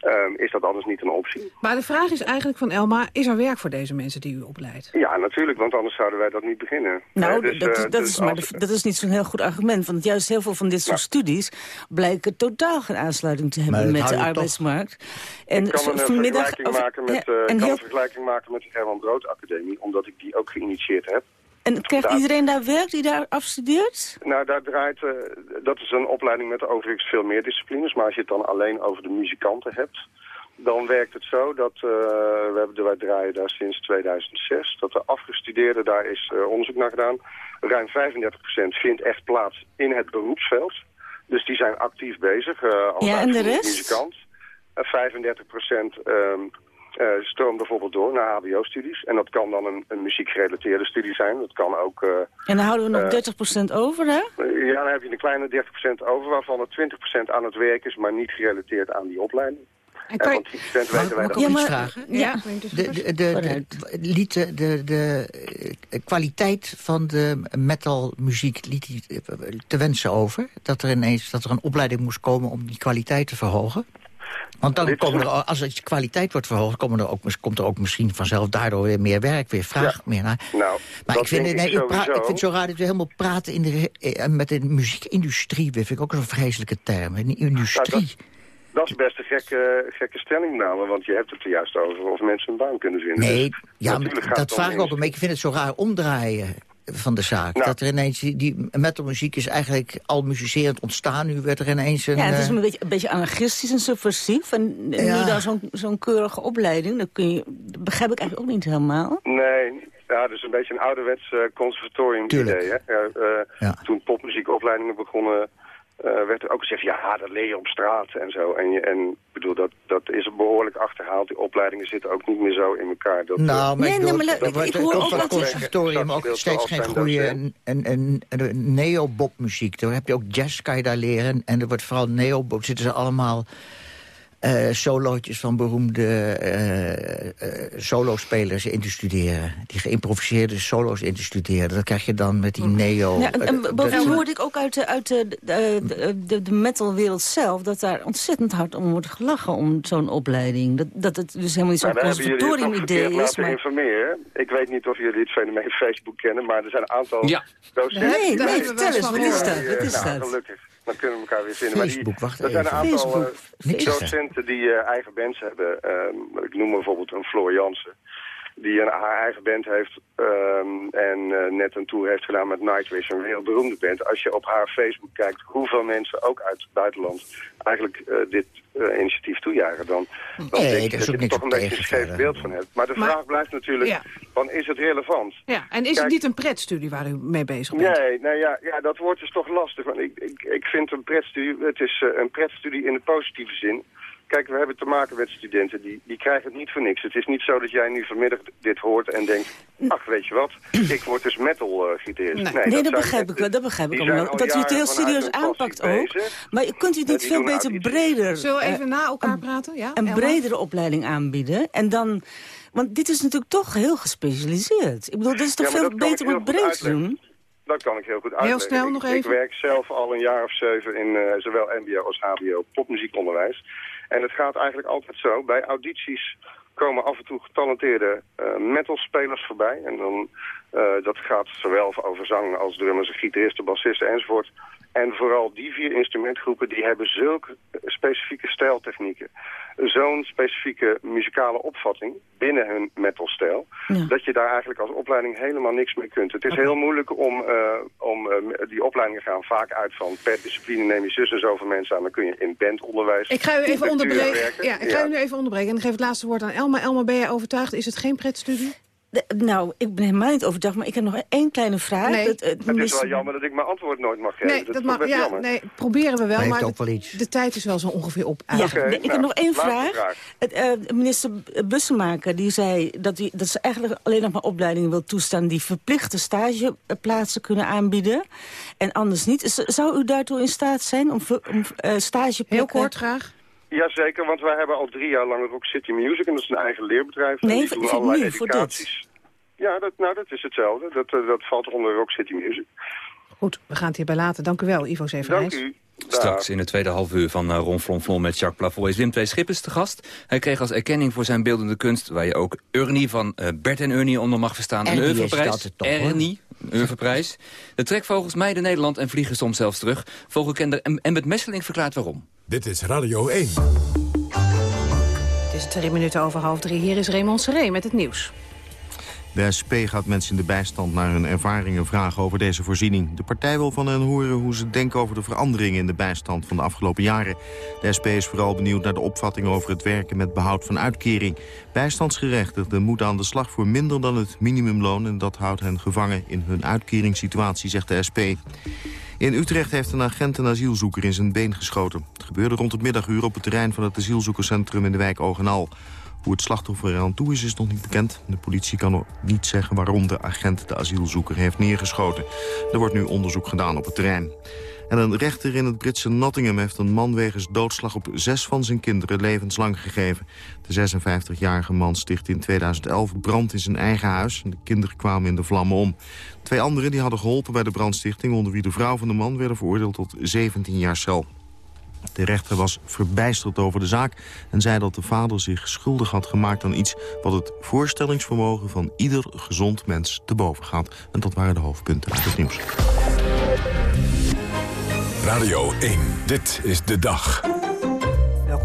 ehm, is dat anders niet een optie. Maar de vraag is eigenlijk van Elma, is er werk voor deze mensen die u opleidt? Ja, natuurlijk, want anders zouden wij dat niet beginnen. Nou, dus, dat, is, eh, dat, dus is maar als- de- dat is niet zo'n heel goed argument. Want juist heel veel van dit soort studies blijken totaal geen aansluiting te hebben met de arbeidsmarkt. En ik kan een, vanmiddag vergelijking over- maken met, ja, eh, en, kan heel- een vergelijking maken met de Herman Brood Academie, omdat ik die ook geïnitieerd heb. En krijgt daar- iedereen daar werk die daar afstudeert? Nou, daar draait, eh, dat is een opleiding met overigens veel meer disciplines. Maar als je het dan alleen over de muzikanten hebt, dan werkt het zo dat, eh, we hebben, wij draaien daar sinds 2006, dat de afgestudeerden, daar is eh, onderzoek naar gedaan, ruim 35% vindt echt plaats in het beroepsveld. Dus die zijn actief bezig als Ja, en de uitvoerend rest? muzikant. Eh, 35% ehm eh, stroomt bijvoorbeeld door naar hbo-studies. En dat kan dan een, een muziekgerelateerde studie zijn. Dat kan ook... eh, En dan houden we nog eh, 30% over, hè? ja, dan heb je een kleine 30% over, waarvan er 20% aan het werk is, maar niet gerelateerd aan die opleiding. En, kan je- van 10% weten wij Mag ik dat. ook iets vragen? Ja. De, de, de, de, liet de, de, de eh, kwaliteit van de metalmuziek liet die, eh, te wensen over? Dat er ineens dat er een opleiding moest komen om die kwaliteit te verhogen? Want dan komen er, als de kwaliteit wordt verhoogd, komen er ook, komt er ook misschien vanzelf daardoor weer meer werk, weer vraag meer naar. Nou, Maar ik vind, denk nee, ik ik vind het zo raar dat we helemaal praten in de, eh, met de muziekindustrie. Dat vind ik ook een vreselijke term. Een industrie. Dat is best een gekke, gekke stellingname, want je hebt het er juist over of mensen een baan kunnen vinden. Nee, Dus ja, dat het vraag ik ook beetje. Ik vind het zo raar omdraaien. Van de zaak. Nou. Dat er ineens, die, die metalmuziek is eigenlijk al muzicerend ontstaan. Nu werd er ineens een... Ja, het is eh, een beetje, een beetje anarchistisch en subversief. En Ja. nu dan zo'n zo'n keurige opleiding, dat, kun je, dat begrijp ik eigenlijk ook niet helemaal. Nee, ja, dus een beetje een ouderwets eh, conservatorium idee. Hè? Ja, eh, Ja. Toen popmuziekopleidingen begonnen, eh, werd er ook gezegd, ja, dat leer je op straat en zo. En, je, en ik bedoel, dat, dat is behoorlijk achterhaald. Die opleidingen zitten ook niet meer zo in elkaar. Dat, Nou, maar Nee, ik nee, maar er wordt- ik hoor ook van het dat- conservatorium ook steeds geen goede en, en, en neobop-muziek. Daar heb je ook jazz, kan je daar leren. En er wordt vooral neobop, zitten ze allemaal eh solootjes van beroemde eh, eh, solospelers in te studeren. Die geïmproviseerde solo's in te studeren. Dat krijg je dan met die neo... Ja, en, en bovendien hoorde ik ook uit de, uit de, de, de, de, metalwereld zelf... dat daar ontzettend hard om wordt gelachen om zo'n opleiding. Dat, dat het dus helemaal niet zo'n Nou, conservatorium-idee is. laten Maar... informeren. Ik weet niet of jullie het fenomeen Facebook kennen, maar er zijn een aantal Ja. docenten... Nee, nee, vertel eens, wat is dat? Wat is nou, dat? Gelukkig, dan kunnen we elkaar weer vinden. Maar die, wacht er zijn een aantal zeggen. docenten die eh, eigen bands hebben. Ehm, ik noem bijvoorbeeld een Floor Jansen. Die een, haar eigen band heeft ehm, en eh, net een tour heeft gedaan met Nightwish, een wereldberoemde band. Als je op haar Facebook kijkt hoeveel mensen, ook uit het buitenland, eigenlijk eh, dit eh, initiatief toejuichen, dan, dan Nee, denk is dat je niks toch een beetje een scheef beeld van hebt. Maar de Maar- vraag blijft natuurlijk, Ja. van is het relevant? Ja, en is het niet een pretstudie waar u mee bezig bent? Nee, nee ja, ja, dat wordt dus toch lastig. Want ik, ik, ik vind een pretstudie, het is een pretstudie in de positieve zin. Kijk, we hebben te maken met studenten, die, die krijgen het niet voor niks. Het is niet zo dat jij nu vanmiddag dit hoort en denkt... ach, weet je wat, ik word dus metal-gitarist. Nee, dat nee, zijn dat begrijp ik wel. Dat begrijp ik wel. Dat u het heel serieus aanpakt ook. bezig. Maar kunt u het niet veel beter breder... Zullen we eh, even na elkaar praten? Ja, een Elma? bredere opleiding aanbieden. En dan, want dit is natuurlijk toch heel gespecialiseerd. Ik bedoel, dat is toch Ja, veel dat beter ik om het heel goed breed te doen? Dat kan ik heel goed uitleggen. snel Ik- nog Ik even. werk zelf al een jaar of zeven in eh, zowel mbo als hbo popmuziekonderwijs. En het gaat eigenlijk altijd zo. Bij audities komen af en toe getalenteerde eh metalspelers voorbij. En dan, eh, dat gaat zowel over zang als drummers, gitaristen, bassisten enzovoort. En vooral die vier instrumentgroepen die hebben zulke eh, specifieke stijltechnieken. Zo'n specifieke muzikale opvatting binnen hun metalstijl. Dat je daar eigenlijk als opleiding helemaal niks mee kunt. Het is heel moeilijk om, eh, om eh, die opleidingen gaan vaak uit van per discipline neem je zus en zoveel mensen aan. Dan kun je in bandonderwijs. Ik ga u even onderbreken. Ja, ik ga u nu even onderbreken. En ik geef het laatste woord aan Elma. Elma, ben jij overtuigd? Is het geen pretstudie? De- nou, ik ben helemaal niet overtuigd, maar ik heb nog één kleine vraag. Nee. Dat, eh, Het is wel jammer dat ik mijn antwoord nooit mag geven. Nee, dat, mag, best ja, jammer. nee, proberen we wel. Maar ook de, wel iets. de tijd is wel zo ongeveer op. Ja, nee, ik heb nou, nog één vraag. vraag. Het, eh, minister Bussemaker die zei dat, hij, dat ze eigenlijk alleen nog maar opleidingen wil toestaan... die verplichte stageplaatsen kunnen aanbieden en anders niet. Z- Zou u daartoe in staat zijn om, om eh, stageplekken... Heel kort graag. Jazeker, want wij hebben al drie jaar lang Rock City Music. En dat is een eigen leerbedrijf. En Nee, die voor- doen voor allerlei nu, voor educaties. Ja, dat, nou, dat is hetzelfde. Dat, eh, dat valt onder Rock City Music. Goed, we gaan het hierbij laten. Dank u wel, Ivo Dank Zevenijs. u. Straks in het tweede half uur van uh, Ron Flonflon met Jacques Plafond is Wim Twee Schippers te gast. Hij kreeg als erkenning voor zijn beeldende kunst... waar je ook Ernie van eh, Bert en Ernie onder mag verstaan... een het toch, hoor. Ernie, een oeuvreprijs. De trekvogels mijden Nederland en vliegen soms zelfs terug. Vogelkender en, en met Messeling verklaart waarom. Dit is Radio 1. Het is drie minuten over half drie. Hier is Raymond Seré met het nieuws. De SP gaat mensen in de bijstand naar hun ervaringen vragen over deze voorziening. De partij wil van hen horen hoe ze denken over de veranderingen in de bijstand van de afgelopen jaren. De SP is vooral benieuwd naar de opvatting over het werken met behoud van uitkering. Bijstandsgerechtigden moeten aan de slag voor minder dan het minimumloon... en dat houdt hen gevangen in hun uitkeringssituatie, zegt de SP. In Utrecht heeft een agent een asielzoeker in zijn been geschoten. Het gebeurde rond het middaguur op het terrein van het asielzoekerscentrum in de wijk Ogenal. Hoe het slachtoffer er aan toe is, is nog niet bekend. De politie kan nog niet zeggen waarom de agent de asielzoeker heeft neergeschoten. Er wordt nu onderzoek gedaan op het terrein. En een rechter in het Britse Nottingham heeft een man wegens doodslag op zes van zijn kinderen levenslang gegeven. De 56-jarige man stichtte in 2011 brand in zijn eigen huis. De kinderen kwamen in de vlammen om. Twee anderen die hadden geholpen bij de brandstichting, onder wie de vrouw van de man, werden veroordeeld tot 17 jaar cel. De rechter was verbijsterd over de zaak en zei dat de vader zich schuldig had gemaakt aan iets wat het voorstellingsvermogen van ieder gezond mens te boven gaat. En dat waren de hoofdpunten uit het nieuws. Radio 1, dit is de dag.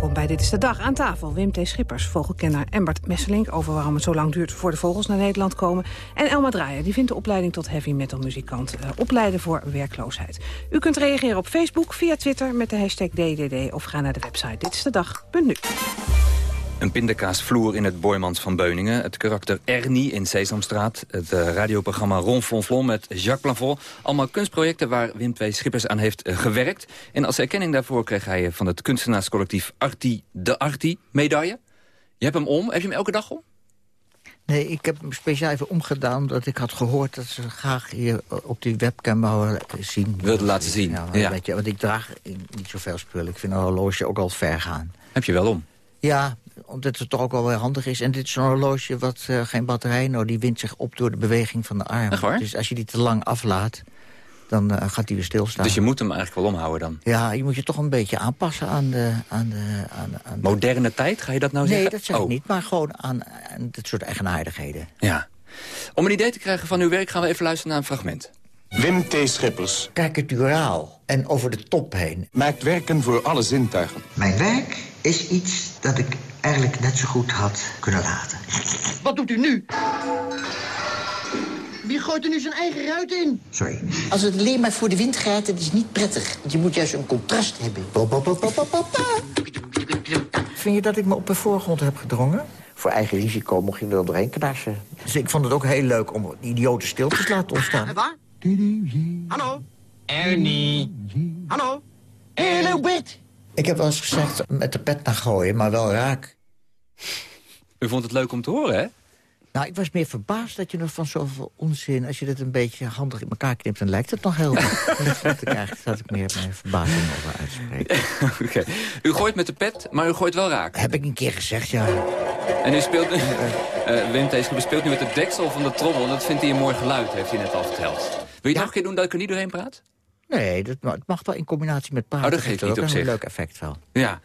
Welkom bij Dit is de Dag. Aan tafel Wim T. Schippers, vogelkenner Embert Messelink... over waarom het zo lang duurt voor de vogels naar Nederland komen. En Elma Draaier, die vindt de opleiding tot heavy metal muzikant... Uh, opleiden voor werkloosheid. U kunt reageren op Facebook, via Twitter met de hashtag DDD... of ga naar de website ditstedag.nu. Een pindakaasvloer in het Boymans van Beuningen. Het karakter Ernie in Sesamstraat. Het uh, radioprogramma Ron Flonflon met Jacques Plafond. Allemaal kunstprojecten waar Wim Twee Schippers aan heeft uh, gewerkt. En als erkenning daarvoor kreeg hij van het kunstenaarscollectief Arti de Arti medaille. Je hebt hem om. Heb je hem elke dag om? Nee, ik heb hem speciaal even omgedaan... omdat ik had gehoord dat ze graag hier op die webcam wouden zien. Wilde laten zien, ja. ja. Weet je, want ik draag niet zoveel spullen. Ik vind een horloge ook al ver gaan. Heb je wel om? Ja, omdat het toch ook wel weer handig is. En dit is een horloge wat uh, geen batterij... nou, die wint zich op door de beweging van de arm. Dus als je die te lang aflaat, dan uh, gaat die weer stilstaan. Dus je moet hem eigenlijk wel omhouden dan? Ja, je moet je toch een beetje aanpassen aan de... Aan de aan, aan de... Moderne tijd, ga je dat nou nee, zeggen? Nee, dat zeg oh. ik niet, maar gewoon aan, aan dit soort eigenaardigheden. Ja. Om een idee te krijgen van uw werk gaan we even luisteren naar een fragment. Wim T. Schippers. Karikaturaal en over de top heen. Maakt werken voor alle zintuigen. Mijn werk is iets dat ik eigenlijk net zo goed had kunnen laten. Wat doet u nu? Wie gooit er nu zijn eigen ruit in? Sorry. Als het alleen maar voor de wind gaat, dat is niet prettig. Want je moet juist een contrast hebben. Vind je dat ik me op de voorgrond heb gedrongen? Voor eigen risico mocht je er wel doorheen knarsen. Dus ik vond het ook heel leuk om die idiote stiltes te laten ontstaan. Waar? Hallo? Ernie. Hallo? Hallo, Bert. Ik heb wel eens gezegd met de pet naar gooien, maar wel raak. U vond het leuk om te horen, hè? Nou, ik was meer verbaasd dat je nog van zoveel onzin... als je dit een beetje handig in elkaar knipt, dan lijkt het nog heel goed. dat ik eigenlijk dat ik meer mijn verbazing over uitspreken. Oké. Okay. U gooit met de pet, maar u gooit wel raak. Heb ik een keer gezegd, ja. En u speelt... Uh, Wim Teeske speelt nu met de deksel van de trommel... dat vindt hij een mooi geluid, heeft hij net al verteld. Wil je het nog een keer doen dat ik er niet doorheen praat? Nee, dat mag, het mag wel in combinatie met praten. Oh, dat geeft niet op een leuk effect wel. Ja.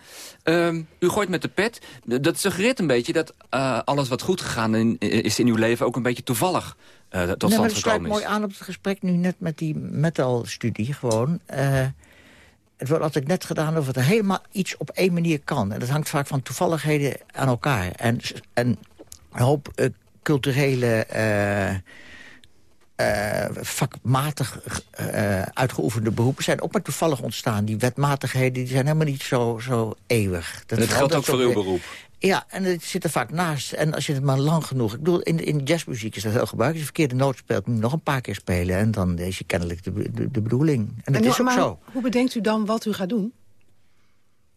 Um, u gooit met de pet. Dat suggereert een beetje dat uh, alles wat goed gegaan in, is in uw leven... ook een beetje toevallig uh, tot nee, stand maar dat gekomen sluit mooi aan op het gesprek nu net met die metal-studie gewoon. Uh, het wordt altijd net gedaan of het helemaal iets op één manier kan. En dat hangt vaak van toevalligheden aan elkaar. En, en een hoop culturele uh, vakmatig uh, uitgeoefende beroepen zijn ook maar toevallig ontstaan. Die wetmatigheden die zijn helemaal niet zo, zo eeuwig. Dat, dat geldt ook voor uw beroep? Ja, en het zit er vaak naast. En als je het maar lang genoeg... Ik bedoel, in, in jazzmuziek is dat heel gebruikelijk. Als je verkeerde noot speelt, moet je nog een paar keer spelen. En dan is je kennelijk de, de, de bedoeling. En dat en is ook maar, zo. Hoe bedenkt u dan wat u gaat doen?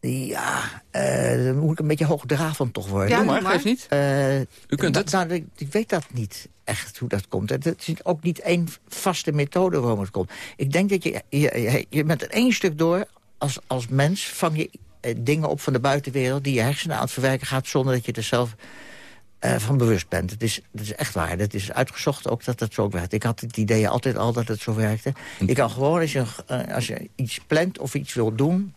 Ja, uh, dan moet ik een beetje hoogdravend toch worden. Ja, Doe maar, geef niet. Uh, U kunt het. Nou, ik, ik weet dat niet echt hoe dat komt. Het is ook niet één vaste methode waarom het komt. Ik denk dat je, je, je, met één stuk door, als, als mens, vang je eh, dingen op van de buitenwereld... die je hersenen aan het verwerken gaat zonder dat je er zelf uh, van bewust bent. Het is, het is echt waar. Het is uitgezocht ook dat het zo werkt. Ik had het idee altijd al dat het zo werkte. Je kan gewoon, als je, uh, als je iets plant of iets wil doen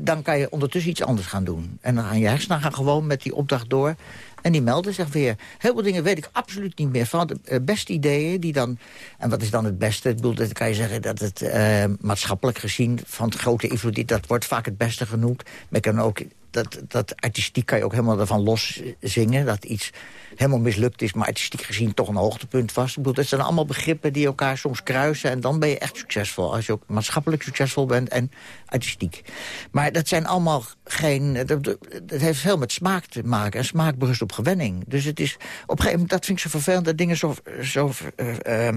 dan kan je ondertussen iets anders gaan doen. En dan gaan je hersenen gaan gewoon met die opdracht door. En die melden zich weer. Heel veel dingen weet ik absoluut niet meer van. De uh, beste ideeën die dan... En wat is dan het beste? Ik bedoel, dat kan je zeggen dat het uh, maatschappelijk gezien... van het grote invloed, dat wordt vaak het beste genoemd. Maar kan ook, dat, dat artistiek kan je ook helemaal ervan los zingen. Dat iets helemaal mislukt is, maar artistiek gezien toch een hoogtepunt was. Ik bedoel, dat zijn allemaal begrippen die elkaar soms kruisen... en dan ben je echt succesvol. Als je ook maatschappelijk succesvol bent en artistiek. Maar dat zijn allemaal geen... Dat, heeft veel met smaak te maken. En smaak berust op gewenning. Dus het is op een gegeven moment, dat vind ik zo vervelend... dat dingen zo... zo uh, uh,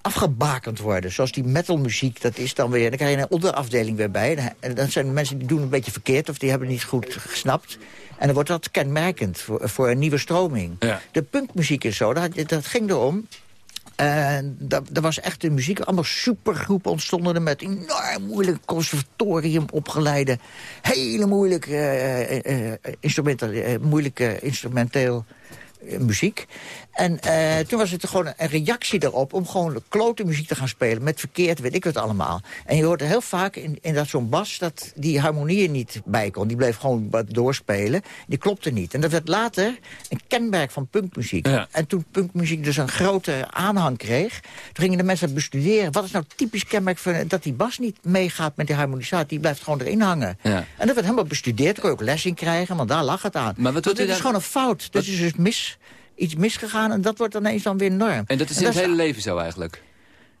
afgebakend worden. Zoals die metalmuziek, dat is dan weer... dan krijg je een onderafdeling weer bij. En dat zijn mensen die doen een beetje verkeerd... of die hebben niet goed gesnapt. En dan wordt dat kenmerkend voor, voor een nieuwe stroming. Ja. De punkmuziek is zo, dat, dat ging erom... En dat, dat was echt de muziek. Allemaal supergroepen ontstonden er met enorm moeilijk conservatorium opgeleide. Hele moeilijke uh, uh, instrumenteel, uh, moeilijke instrumenteel eh, muziek. En eh, toen was het gewoon een reactie erop om gewoon klote muziek te gaan spelen. Met verkeerd, weet ik het allemaal. En je hoorde heel vaak in, in dat zo'n bas dat die harmonieën niet bij kon. Die bleef gewoon wat doorspelen. Die klopte niet. En dat werd later een kenmerk van punkmuziek. En toen punkmuziek dus een grote aanhang kreeg... toen gingen de mensen bestuderen. Wat is nou typisch kenmerk van dat die bas niet meegaat met die harmonisatie? Die blijft gewoon erin hangen. Ja. En dat werd helemaal bestudeerd. Daar kon je ook les in krijgen, want daar lag het aan. Maar wat doet u is gewoon een fout. Dit is dus mis, iets misgegaan en dat wordt ineens dan weer norm. En dat is in het hele leven zo eigenlijk?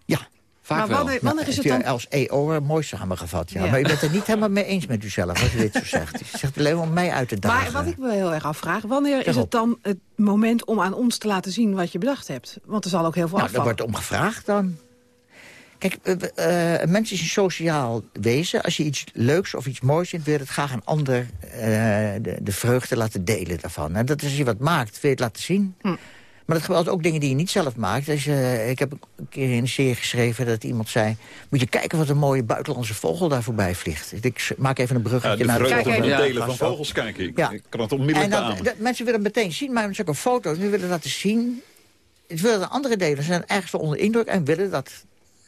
Ja. Vaak Maar wel. wanneer- wanneer is het dan- als EO mooi samengevat, ja. Ja. Maar u bent het niet helemaal mee eens met uzelf, als u dit zo zegt. U zegt alleen om mij uit te dagen. Maar wat ik me heel erg afvraag, wanneer is op. het dan het moment om aan ons te laten zien wat je bedacht hebt? Want er zal ook heel veel Nou, afvallen. wordt om gevraagd dan. Kijk, eh, eh, een mens is een sociaal wezen. Als je iets leuks of iets moois vindt, wil je het graag een ander eh, de, de vreugde laten delen daarvan. En dat is als je wat maakt, wil je het laten zien. Hm. Maar dat geldt ook dingen die je niet zelf maakt. Dus, ik heb een keer in een serie geschreven dat iemand zei... moet je kijken wat een mooie buitenlandse vogel daar voorbij vliegt. Ik maak even een Ja, bruggetje de naar vreugde van het Ja. delen van vogels kijken. Ik, Ja. ik kan het onmiddellijk En dan, dat, mensen willen meteen zien, maar ze ook een foto. Ze willen laten zien. Ze willen de andere delen. Ze zijn ergens wel onder indruk en willen dat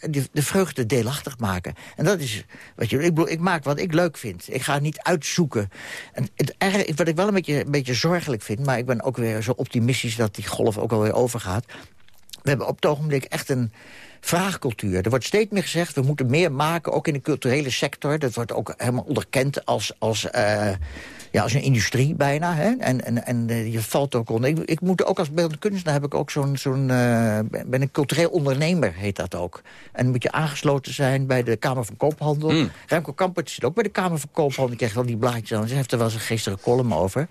de, de vreugde deelachtig maken. En dat is, wat je, ik, ik maak wat ik leuk vind. Ik ga niet uitzoeken. En het, wat ik wel een beetje, een beetje zorgelijk vind... maar ik ben ook weer zo optimistisch dat die golf ook alweer overgaat... we hebben op het ogenblik echt een vraagcultuur. Er wordt steeds meer gezegd, we moeten meer maken, ook in de culturele sector. Dat wordt ook helemaal onderkend als, als, eh, ja, als een industrie bijna. Hè? En, en, en eh, je valt ook onder. Ik, ik moet ook als beeldend kunstenaar heb ik ook zo'n... zo'n eh, ben een cultureel ondernemer, heet dat ook. En dan moet je aangesloten zijn bij de Kamer van Koophandel. Mm. Remco Kampert zit ook bij de Kamer van Koophandel. Die krijgt wel die blaadjes aan. Ze heeft er wel eens een geestige column over.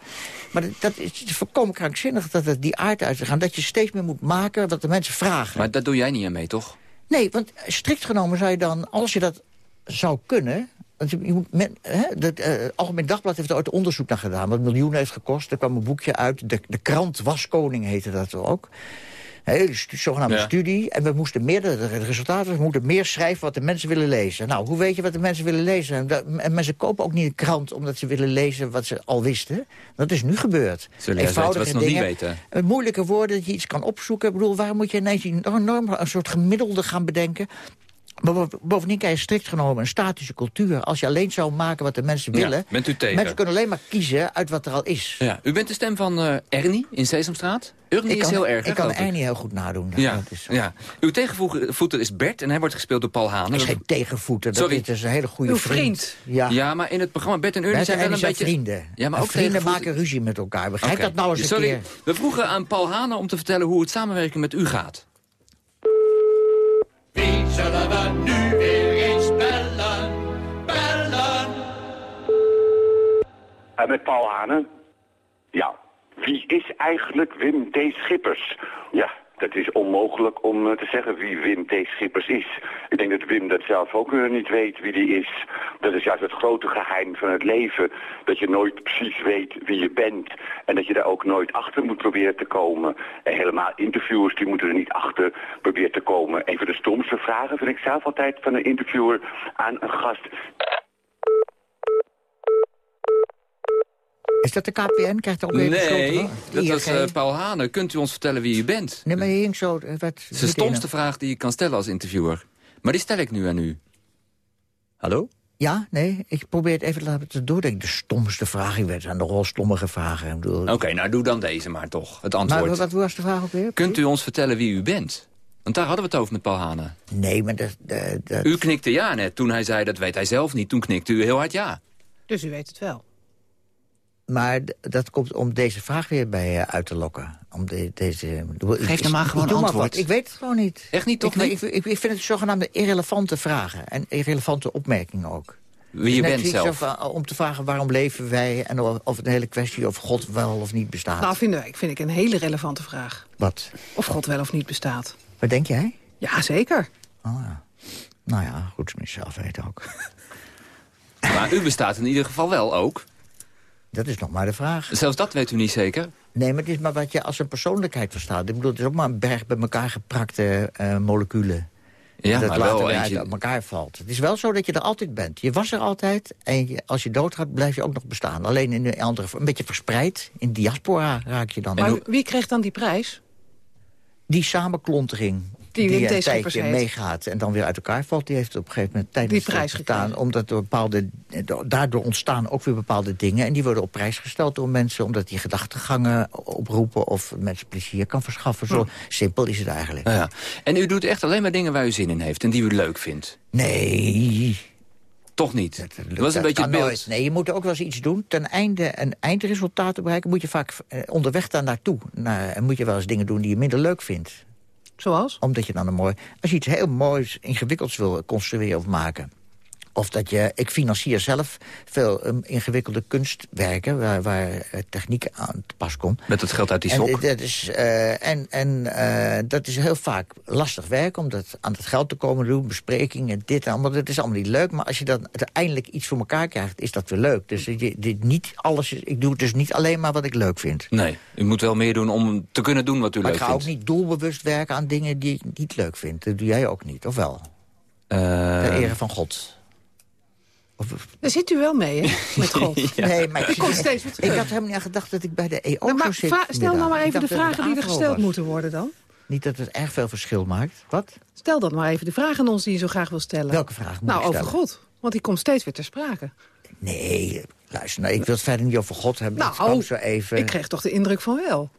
Maar dat, dat is, volkomen krankzinnig dat het die aard uit te gaan. Dat je steeds meer moet maken wat de mensen vragen. Maar daar doe jij niet aan mee, toch? Nee, want strikt genomen zou je dan, als je dat zou kunnen... want je- je moet men- hè, Het eh, Algemeen Dagblad heeft er ooit onderzoek naar gedaan... wat miljoenen heeft gekost. Er kwam een boekje uit. De, de krant Waskoning heette dat ook. Een hele stu- zogenaamde Ja. studie. En we moesten meer, de, resultaten, we moeten meer schrijven wat de mensen willen lezen. Nou, hoe weet je wat de mensen willen lezen? En, dat- en mensen kopen ook niet een krant omdat ze willen lezen wat ze al wisten. Dat is nu gebeurd. Zullen juist weten wat ze nog niet dingen. weten. Moeilijke woorden dat je iets kan opzoeken. Ik bedoel, waarom moet je ineens die norm, een soort gemiddelde gaan bedenken? Maar bovendien krijg je strikt genomen een statische cultuur. Als je alleen zou maken wat de mensen Ja, willen... bent u tegen? Mensen kunnen alleen maar kiezen uit wat er al is. Ja. U bent de stem van eh, Ernie in Sesamstraat. Ernie Ik is kan, heel erg, ik kan Ernie heel goed nadoen. Ja, Dat is, ja. Uw tegenvoeter is Bert en hij wordt gespeeld door Paul Haan. is geen tegenvoeter. Dat Sorry. is een hele goede Uw vriend. vriend. Ja. Ja, maar in het programma Bert en Ernie Bert zijn en wel een zijn beetje... vrienden. Ja, maar En ook vrienden tegenvoeter- maken ruzie met elkaar. Begrijp dat nou eens een Sorry, keer. we vroegen aan Paul Hane om te vertellen hoe het samenwerken met u gaat. Wie zullen we nu weer eens bellen? Bellen! Eh, met Paul Hane. Ja. Wie is eigenlijk Wim T. Schippers? Ja, dat is onmogelijk om eh, te zeggen wie Wim T. Schippers is. Ik denk dat Wim dat zelf ook eh, niet weet wie die is. Dat is juist het grote geheim van het leven. Dat je nooit precies weet wie je bent. En dat je daar ook nooit achter moet proberen te komen. En helemaal interviewers die moeten er niet achter proberen te komen. Een van de stomste vragen vind ik zelf altijd van een interviewer aan een gast. Is dat de KPN? Krijgt ook weer Nee, besloten? dat was eh, Paul Hane. Kunt u ons vertellen wie u bent? Nee, maar je hing zo... eh, Wat, is de stomste vraag die je kan stellen als interviewer. Maar die stel ik nu aan u. Hallo? Ja, nee, ik probeer het even te laten doordenken. De stomste vraag, ik weet aan de rol stommige vragen. Ik bedoel, Oké, nou doe dan deze maar toch. Het antwoord. maar wat was de vraag ook weer? Kunt u ons vertellen wie u bent? Want daar hadden we het over met Paul Hane. Nee, maar dat... dat, dat- U knikte ja net. Toen hij zei dat weet hij zelf niet. Toen knikte u heel hard ja. Dus u weet het wel. Maar dat komt om deze vraag weer bij je uit te lokken. Om de, deze, Geef nou maar gewoon doe antwoord. wat. Ik weet het gewoon niet. Echt niet, toch ik, niet? Ik, ik, ik vind het zogenaamde irrelevante vragen. En irrelevante opmerkingen ook. Wie je Het is bent zelf. of, uh, om te vragen waarom leven wij... en of, of een hele kwestie of God wel of niet bestaat. Nou, vind ik, vind ik een hele relevante vraag. Wat? Of God wel of niet bestaat. Wat denk jij? Ja, zeker. Oh, ja. Nou ja, goed, moet je zelf weten ook. Maar u bestaat in ieder geval wel ook. Dat is nog maar de vraag. Zelfs dat weet u niet zeker. Nee, maar het is maar wat je als een persoonlijkheid verstaat. Ik bedoel, het is ook maar een berg bij elkaar geprakte eh, moleculen. Ja, dat maar later wel eentje- uit elkaar valt. Het is wel zo dat je er altijd bent. Je was er altijd en je- als je doodgaat blijf je ook nog bestaan. Alleen in een andere, een beetje verspreid. In diaspora raak je dan. Maar wie kreeg dan die prijs? Die samenklontering Die die, een tijdje meegaat en dan weer uit elkaar valt... die heeft op een gegeven moment tijdens Die prijs bestaan... omdat door bepaalde, daardoor ontstaan ook weer bepaalde dingen... en die worden op prijs gesteld door mensen... omdat die gedachtegangen oproepen of mensen plezier kan verschaffen. Zo simpel is het eigenlijk. Nou ja. En u doet echt alleen maar dingen waar u zin in heeft en die u leuk vindt? Nee. Toch niet? Dat was een Dat beetje het kan beeld. nooit. Nee, je moet ook wel eens iets doen. Ten einde een eindresultaat te bereiken... moet je vaak eh, onderweg daar naartoe. Naar, en moet je wel eens dingen doen die je minder leuk vindt. Zoals? Omdat je dan een mooi... Als je iets heel moois, ingewikkelds wil construeren of maken... Of dat je, ik financier zelf veel um, ingewikkelde kunstwerken... waar, waar eh, techniek aan te pas komt. Met het geld uit die En, sok? eh, dat is, eh, en en eh, dat is heel vaak lastig werk om dat aan het geld te komen doen. Besprekingen, dit en allemaal. Dat is allemaal niet leuk. Maar als je dan uiteindelijk iets voor elkaar krijgt, is dat weer leuk. Dus je, dit niet alles, is- ik doe dus niet alleen maar wat ik leuk vind. Nee, u moet wel meer doen om te kunnen doen wat u Maar leuk ik ga vindt. ook niet doelbewust werken aan dingen die ik niet leuk vind. Dat doe jij ook niet, of wel? Eh, Ter ere van God. Daar zit u wel mee, hè? Met God. Nee, maar Dat komt steeds weer terug. ik had helemaal niet gedacht dat ik bij de EO Nou, maar zou zitten. vra- stel nou maar Ik even de dat vragen die er gesteld was. moeten worden dan. Niet dat het erg veel verschil maakt. Wat? Stel dan maar even de vraag aan ons die je zo graag wil stellen. Welke vraag moet Nou, ik over? God. Want die komt steeds weer ter sprake. Nee, luister, nou, ik wil het verder niet over God hebben. Nou, zo even. Ik kreeg toch de indruk van wel.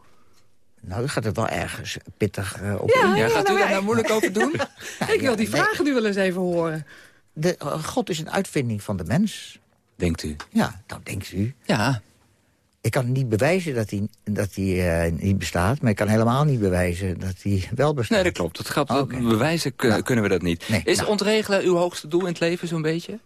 Nou, dan gaat het wel ergens pittig uh, op. Ja, ja, gaat u nou, daar maar- nou moeilijk over doen? ik wil die nee. vragen nu wel eens even horen. De, uh, God is een uitvinding van de mens. Denkt u? Ja, dat denkt u. Ja. Ik kan niet bewijzen dat hij, dat hij uh, niet bestaat... maar ik kan helemaal niet bewijzen dat hij wel bestaat. Nee, dat klopt. Dat gaat, Bewijzen kun- Nou. kunnen we dat niet. Nee, is nou. ontregelen uw hoogste doel in het leven zo'n beetje?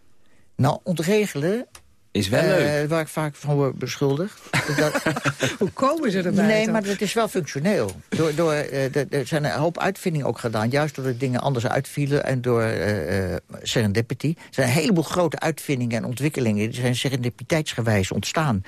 Nou, ontregelen... Is wel eh, leuk. Waar ik vaak van word beschuldigd. dat, Hoe komen ze erbij? Nee, dan? maar het is wel functioneel. Door, door, eh, de- er zijn een hoop uitvindingen ook gedaan. Juist doordat dingen anders uitvielen en door eh, eh, serendipity. Er zijn een heleboel grote uitvindingen en ontwikkelingen... die zijn serendipiteitsgewijs ontstaan.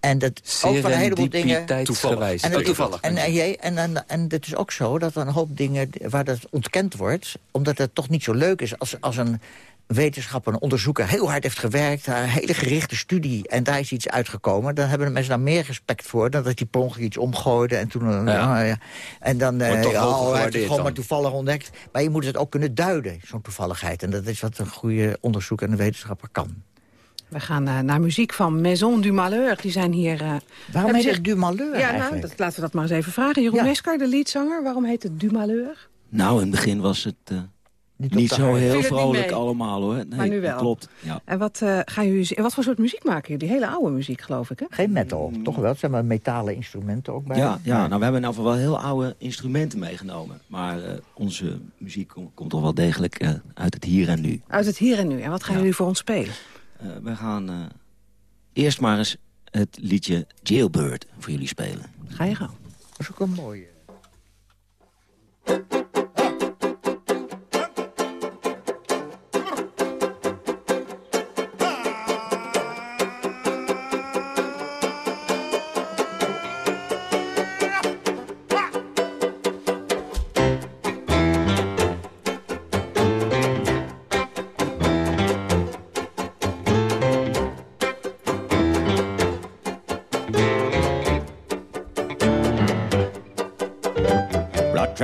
En dat ook van een heleboel dingen... En, Oh, toevallig. En, en, jij- en, en, en het is ook zo dat een hoop dingen waar dat ontkend wordt... omdat het toch niet zo leuk is als, als een wetenschapper, een onderzoeker... heel hard heeft gewerkt, een hele gerichte studie... en daar is iets uitgekomen... dan hebben de mensen daar meer respect voor... dan dat die per iets omgooide en toen... eh, Ja. ja. En dan eh hoog hij heeft het gewoon maar toevallig ontdekt. Maar je moet het ook kunnen duiden, zo'n toevalligheid. En dat is wat een goede onderzoeker en een wetenschapper kan. We gaan eh, naar muziek van Maison du Malheur. Die zijn hier... eh, Waarom heet zich- het du malheur Ja, nou, dat, laten we dat maar eens even vragen. Jeroen Ja. Meskar, de leadzanger. Waarom heet het du Malheur? Nou, in het begin was het eh, Niet zo heel vrolijk allemaal, hoor. Nee, Maar nu wel. dat klopt. Ja. En wat, eh, gaan jullie, wat voor soort muziek maken jullie? Hele oude muziek, geloof ik, hè? Geen metal, toch wel? Het zijn maar metalen instrumenten ook bij. Ja, ja, nou, we hebben in ieder geval wel heel oude instrumenten meegenomen. Maar eh, onze muziek kom- komt toch wel degelijk eh, uit het hier en nu. Uit het hier en nu. En wat gaan jullie voor ons spelen? Eh, we gaan eh, eerst maar eens het liedje Jailbird voor jullie spelen. Ga je gang. Dat is ook een mooie.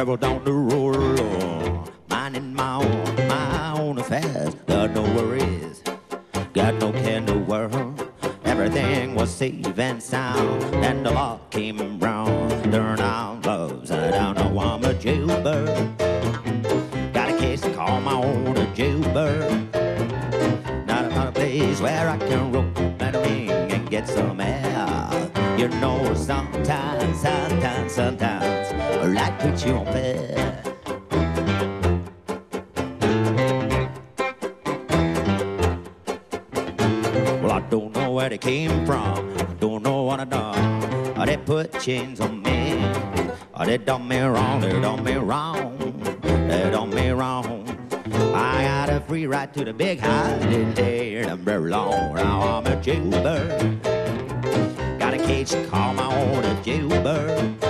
Travel down the done me wrong. They done me wrong. They done me wrong. I got a free ride to the big house. Take them very long. Now I'm a jailbird. Got a cage to call my own a jailbird.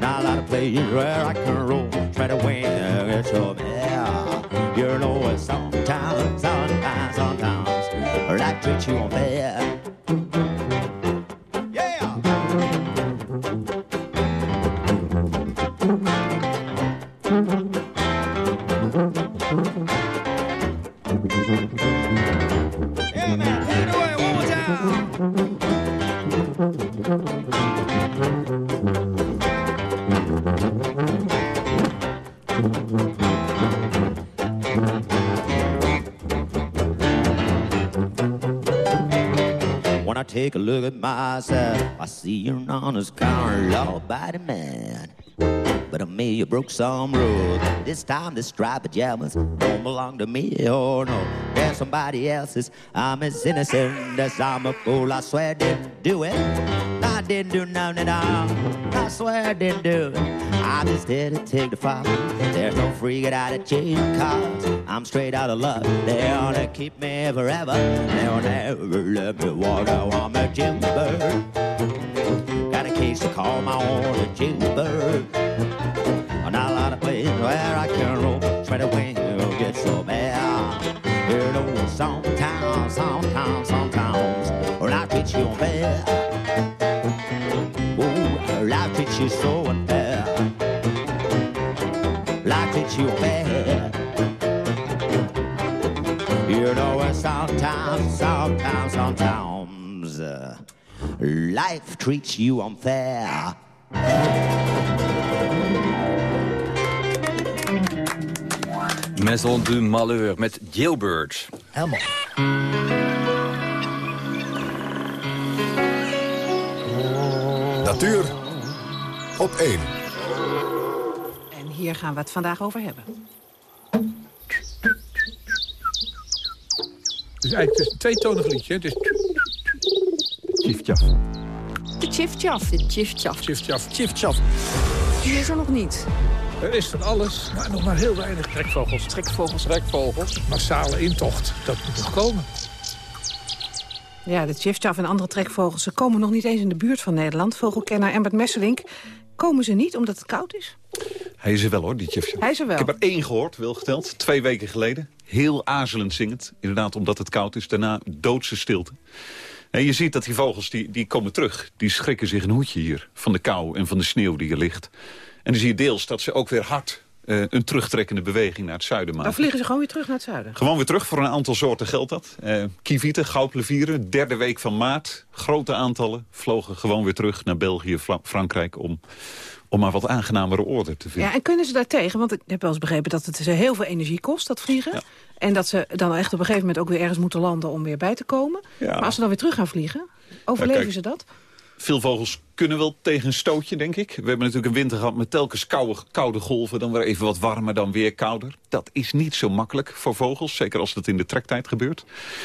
Not a lot of places where I can roll. Try to win. It's so yeah. You know, sometimes, sometimes, sometimes, life treats you unfair. Take a look at myself, I see you're an honest, kind, law-abiding man. But I may have broke some rules. This time this striped pajamas don't belong to me. Oh no, they're somebody else's. I'm as innocent as I'm a fool. I swear I didn't do it. I didn't do nothing at all. I swear I didn't do it. I'm just here to take the fall. There's no free get out of jail cause I'm straight out of luck. They ought to keep me forever. They'll never let me walk out. I'm a jailbird. Got a case to call my own a jailbird. Not a lot of places where I can roll straight away. It'll get so bad. You know, sometimes, sometimes, sometimes, life treats you unfair. Oh, life treats you so Life treats you unfair. You know, sometimes, sometimes, sometimes, uh, life treats you unfair. Maison du Malheur met Jailbird. Helemaal. Natuur op 1. En hier gaan we het vandaag over hebben. Het is eigenlijk het is een tweetonig liedje. Het is... Tjiftjaf. De Chif-Chaf. De Chif-Chaf. Chif-Chaf. Chif-Chaf. Die is er nog niet. Er is van alles, maar nog maar heel weinig trekvogels. Trekvogels. Trekvogels. Massale intocht, dat moet nog komen. Ja, de Chif-Chaf en andere trekvogels ze komen nog niet eens in de buurt van Nederland. Vogelkenner Embert Messelink. Komen ze niet omdat het koud is? Hij is er wel hoor, die Tjefje. Hij is er wel. Ik heb er één gehoord, wel geteld, twee weken geleden. Heel aarzelend zingend. Inderdaad, omdat het koud is. Daarna doodse stilte. En je ziet dat die vogels, die, die komen terug. Die schrikken zich een hoedje hier. Van de kou en van de sneeuw die er ligt. En dan zie je deels dat ze ook weer hard eh, een terugtrekkende beweging naar het zuiden maken. Dan vliegen ze gewoon weer terug naar het zuiden. Gewoon weer terug, voor een aantal soorten geldt dat. Uh, kievieten, goudplevieren, derde week van maart. Grote aantallen vlogen gewoon weer terug naar België, Frankrijk... om, om maar wat aangenamere orde te vinden. Ja, en kunnen ze daar tegen? Want ik heb wel eens begrepen dat het ze heel veel energie kost, dat vliegen. En dat ze dan echt op een gegeven moment ook weer ergens moeten landen om weer bij te komen. Ja. Maar als ze dan weer terug gaan vliegen, overleven kijk, ze dat? Veel vogels kunnen wel tegen een stootje, denk ik. We hebben natuurlijk een winter gehad met telkens koude, koude golven. Dan weer even wat warmer, dan weer kouder. Dat is niet zo makkelijk voor vogels. Zeker als dat in de trektijd gebeurt.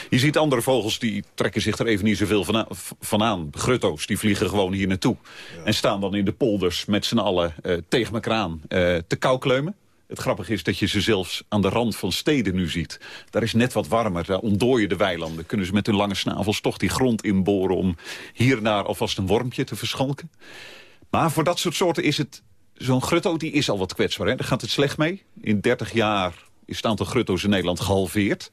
Je ziet andere vogels die trekken zich er even niet zoveel van aan. Van aan. Grutto's, die vliegen gewoon hier naartoe. En staan dan in de polders met z'n allen eh, tegen elkaar aan eh, te koukleumen. Het grappige is dat je ze zelfs aan de rand van steden nu ziet. Daar is net wat warmer, daar ontdooien de weilanden. Kunnen ze met hun lange snavels toch die grond inboren... om hier en daar alvast een wormpje te verschalken. Maar voor dat soort soorten is het... Zo'n grutto die is al wat kwetsbaar. Hè? Daar gaat het slecht mee. In 30 jaar is het aantal grutto's in Nederland gehalveerd.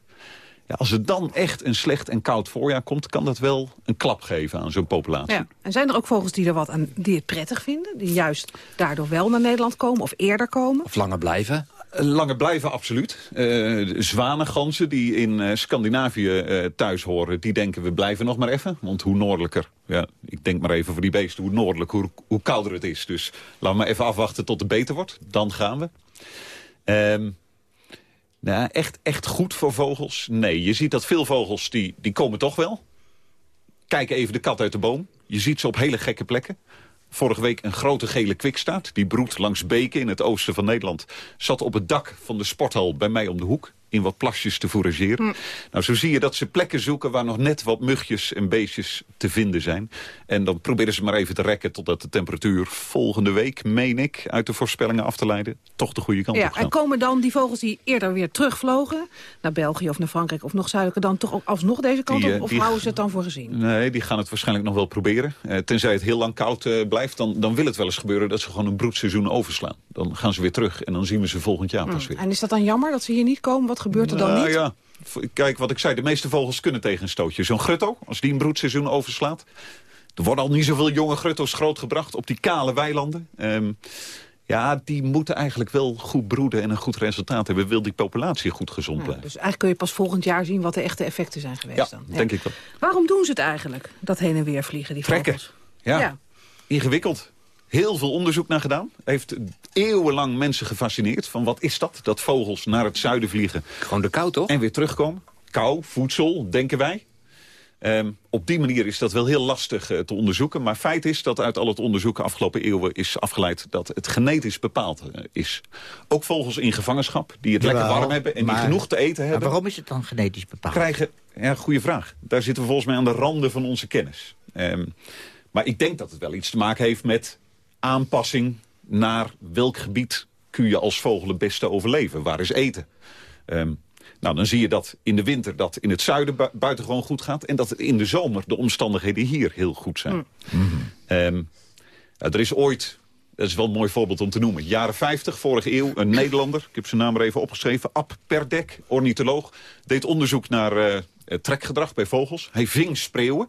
Ja, als er dan echt een slecht en koud voorjaar komt... kan dat wel een klap geven aan zo'n populatie. Ja. En zijn er ook vogels die er wat aan die het prettig vinden? Die juist daardoor wel naar Nederland komen of eerder komen? Of langer blijven? Langer blijven, absoluut. Uh, zwanenganzen die in uh, Scandinavië uh, thuis horen... die denken we blijven nog maar even. Want hoe noordelijker, ja, ik denk maar even voor die beesten... hoe noordelijker, hoe, hoe kouder het is. Dus laten we maar even afwachten tot het beter wordt. Dan gaan we. Uh, nou, echt, echt goed voor vogels? Nee, je ziet dat veel vogels, die, die komen toch wel. Kijk even de kat uit de boom. Je ziet ze op hele gekke plekken. Vorige week een grote gele kwikstaart. Die broedt langs beken in het oosten van Nederland. Zat op het dak van de sporthal bij mij om de hoek in wat plasjes te fourageren. Nou, zo zie je dat ze plekken zoeken waar nog net wat mugjes en beestjes te vinden zijn. En dan proberen ze maar even te rekken totdat de temperatuur volgende week, meen ik, uit de voorspellingen af te leiden, toch de goede kant Ja, op gaat. en komen dan die vogels die eerder weer terugvlogen... naar België of naar Frankrijk of nog zuidelijker... dan toch ook alsnog deze kant Die, eh, op? Of die- houden ze het dan voor gezien? Nee, die gaan het waarschijnlijk nog wel proberen. Eh, tenzij het heel lang koud eh, blijft, dan, dan wil het wel eens gebeuren... dat ze gewoon een broedseizoen overslaan. Dan gaan ze weer terug en dan zien we ze volgend jaar pas weer. En is dat dan jammer dat ze hier niet komen? Wat gebeurt er dan Nou niet? ja, kijk wat ik zei, de meeste vogels kunnen tegen een stootje. Zo'n grutto, als die een broedseizoen overslaat... er worden al niet zoveel jonge grutto's grootgebracht op die kale weilanden... Ehm, ja, die moeten eigenlijk wel goed broeden en een goed resultaat hebben. Wil die populatie goed gezond Ja, blijven. dus eigenlijk kun je pas volgend jaar zien wat de echte effecten zijn geweest Ja, dan. denk ik wel. Waarom doen ze het eigenlijk, dat heen en weer vliegen, die Trekken. vogels? Ja. Ja. Ingewikkeld. Heel veel onderzoek naar gedaan. Heeft eeuwenlang mensen gefascineerd. Van wat is dat? Dat vogels naar het zuiden vliegen. Gewoon de kou, toch? En weer terugkomen. Kou, voedsel, denken wij. Ehm, op die manier is dat wel heel lastig eh, te onderzoeken. Maar feit is dat uit al het onderzoek afgelopen eeuwen is afgeleid... dat het genetisch bepaald eh, is. Ook vogels in gevangenschap, die het lekker warm hebben... en die maar- genoeg te eten Maar hebben... waarom is het dan genetisch bepaald? krijgen... Ja, goede vraag. Daar zitten we volgens mij aan de randen van onze kennis. Ehm, maar ik denk dat het wel iets te maken heeft met aanpassing... naar welk gebied kun je als vogel het beste overleven. Waar is eten? Ehm, nou, dan zie je dat in de winter dat in het zuiden bu buitengewoon goed gaat... en dat in de zomer de omstandigheden hier heel goed zijn. Ehm, ja, er is ooit, dat is wel een mooi voorbeeld om te noemen... jaren 50, vorige eeuw, een Nederlander... ik heb zijn naam er even opgeschreven, Ab Perdek, ornitholoog... deed onderzoek naar eh, trekgedrag bij vogels. Hij ving spreeuwen,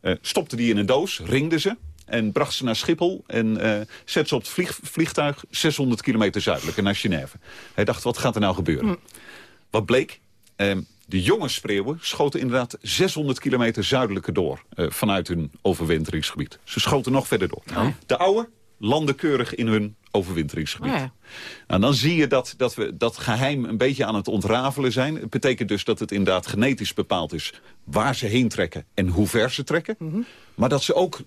eh, stopte die in een doos, ringde ze... en bracht ze naar Schiphol en eh zette ze op het vlieg- vliegtuig... 600 kilometer zuidelijker naar Genève. Hij dacht, wat gaat er nou gebeuren? Wat bleek? Ehm, de jonge spreeuwen schoten inderdaad 600 kilometer zuidelijker door... eh, vanuit hun overwinteringsgebied. Ze schoten nog verder door. De oude landen keurig in hun overwinteringsgebied. Oh ja. Nou, dan zie je dat, dat we dat geheim een beetje aan het ontrafelen zijn. Het betekent dus dat het inderdaad genetisch bepaald is... waar ze heen trekken en hoe ver ze trekken. Maar dat ze ook,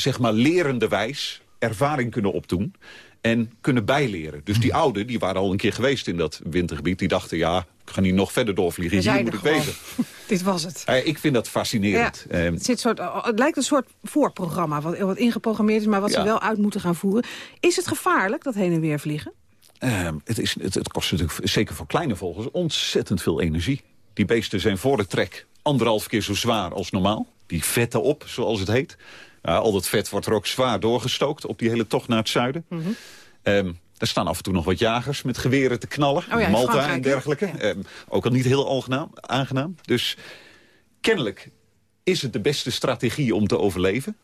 zeg maar, lerenderwijs ervaring kunnen opdoen... en kunnen bijleren. Dus die ouden, die waren al een keer geweest in dat wintergebied... die dachten, ja, ik ga niet nog verder doorvliegen. Hier moet ik wezen. Dit was het. Ja, ik vind dat fascinerend. Ja, Ehm, het, zit soort, het lijkt een soort voorprogramma wat, wat ingeprogrammeerd is... maar wat ze wel uit moeten gaan voeren. Is het gevaarlijk, dat heen en weer vliegen? Ehm, het, is, het, het kost natuurlijk, zeker voor kleine vogels, ontzettend veel energie. Die beesten zijn voor de trek anderhalf keer zo zwaar als normaal. Die vetten op, zoals het heet. Al dat vet wordt er ook zwaar doorgestookt op die hele tocht naar het zuiden. Ehm, er staan af en toe nog wat jagers met geweren te knallen. Oh ja, Malta Frankrijk, en dergelijke. Ehm, ook al niet heel aangenaam. Dus kennelijk is het de beste strategie om te overleven.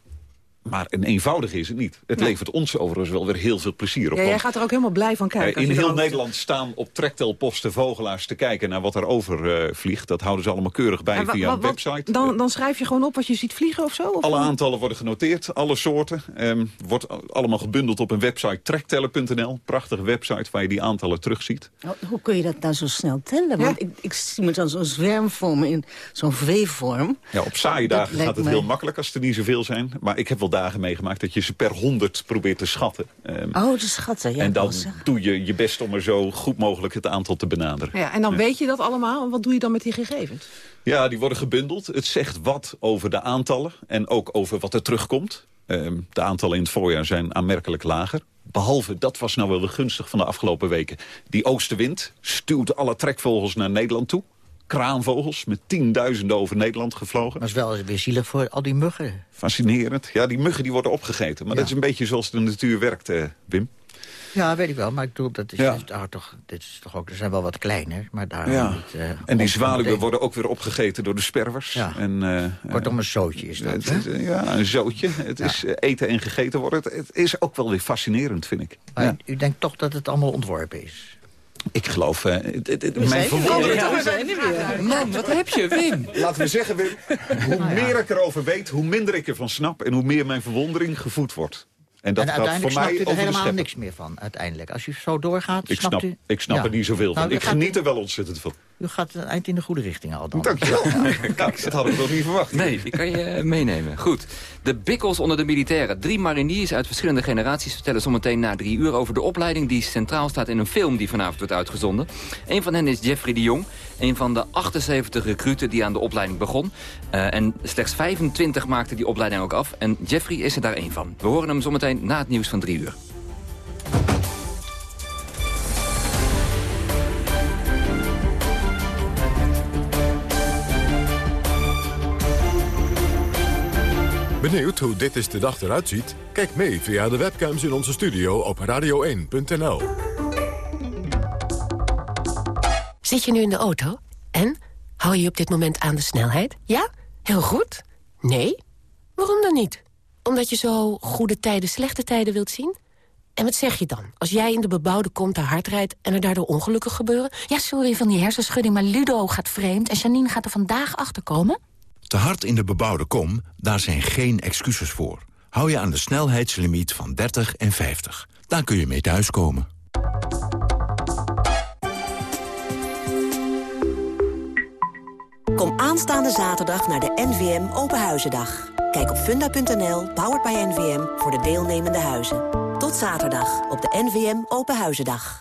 Maar een eenvoudige is het niet. Het Nee. levert ons overigens wel weer heel veel plezier op. Ja, jij gaat er ook helemaal blij van kijken. eh, in heel Nederland staan op trektelposten vogelaars te kijken naar wat er over eh, vliegt. Dat houden ze allemaal keurig bij via een website. Dan, dan schrijf je gewoon op wat je ziet vliegen of zo? Of Alle aantallen worden genoteerd, alle soorten. Ehm, wordt allemaal gebundeld op een website, trekteller.nl. Prachtige website waar je die aantallen terugziet. Nou, Hoe kun je dat nou zo snel tellen? Want ik, ik zie me dan zo'n zwerm voor me in zo'n V-vorm. Ja, op saaie dagen gaat het mij- heel makkelijk als er niet zoveel zijn. Maar ik heb wel dagen meegemaakt dat je ze per honderd probeert te schatten. Ehm, Oh, de schatten. Ja, en dan doe je je best om er zo goed mogelijk het aantal te benaderen. Ja, en dan weet je dat allemaal. En wat doe je dan met die gegevens? Ja, die worden gebundeld. Het zegt wat over de aantallen en ook over wat er terugkomt. Ehm, de aantallen in het voorjaar zijn aanmerkelijk lager. Behalve, dat was nou wel weer gunstig van de afgelopen weken. Die oostenwind stuwt alle trekvogels naar Nederland toe. Kraanvogels met tienduizenden over Nederland gevlogen. Dat is wel weer zielig voor al die muggen. Fascinerend. Ja, die muggen die worden opgegeten. Maar dat is een beetje zoals de natuur werkt, eh, Wim. Ja, weet ik wel. Maar ik bedoel, dat is, Ja. daar toch, dit is toch ook, er zijn wel wat kleiner. Maar daar Ja. niet, eh, En die zwaluwen worden ook weer opgegeten door de sperwers. Ja. En, eh, Kortom, een zootje is dat, Het ja, een zootje. Het is eten en gegeten worden. Het, het is ook wel weer fascinerend, vind ik. Maar Ja. u denkt toch dat het allemaal ontworpen is? Ik geloof... eh, mijn er verwondering... Ja, er weer. Man, wat heb je, Wim? Laten we zeggen, Wim, hoe meer ik erover weet... hoe minder ik ervan snap... en hoe meer mijn verwondering gevoed wordt. En dat en gaat uiteindelijk voor mij snapt u er helemaal niks meer van, uiteindelijk. Als u zo doorgaat, Ik snapt snap, u... ik snap Ja. er niet zoveel van. Nou, ik gaat geniet u- er wel ontzettend van. U gaat een eind in de goede richting al dan. Dankjewel. Kijk, dat had ik nog niet verwacht. Nee, die kan je eh, meenemen. Goed. De bikkels onder de militairen. Drie mariniers uit verschillende generaties vertellen zometeen na drie uur... over de opleiding die centraal staat in een film die vanavond wordt uitgezonden. Een van hen is Jeffrey de Jong. Een van de 78 recruten die aan de opleiding begon. Uh, en slechts 25 maakten die opleiding ook af. En Jeffrey is er daar één van. We horen hem zometeen na het nieuws van drie uur. Benieuwd hoe dit is de dag eruit ziet? Kijk mee via de webcams in onze studio op radio1.nl. Zit je nu in de auto? En? Hou je op dit moment aan de snelheid? Ja? Heel goed? Nee? Waarom dan niet? Omdat je zo goede tijden, slechte tijden wilt zien? En wat zeg je dan? Als jij in de bebouwde kom te hard rijdt en er daardoor ongelukken gebeuren? Ja, sorry van die hersenschudding, maar Ludo gaat vreemd... en Janine gaat er vandaag achter komen? Te hard in de bebouwde kom, daar zijn geen excuses voor. Hou je aan de snelheidslimiet van 30 en 50. Daar kun je mee thuiskomen. Kom aanstaande zaterdag naar de NVM Openhuizendag. Kijk op funda.nl, powered by NVM, voor de deelnemende huizen. Tot zaterdag op de NVM Openhuizendag.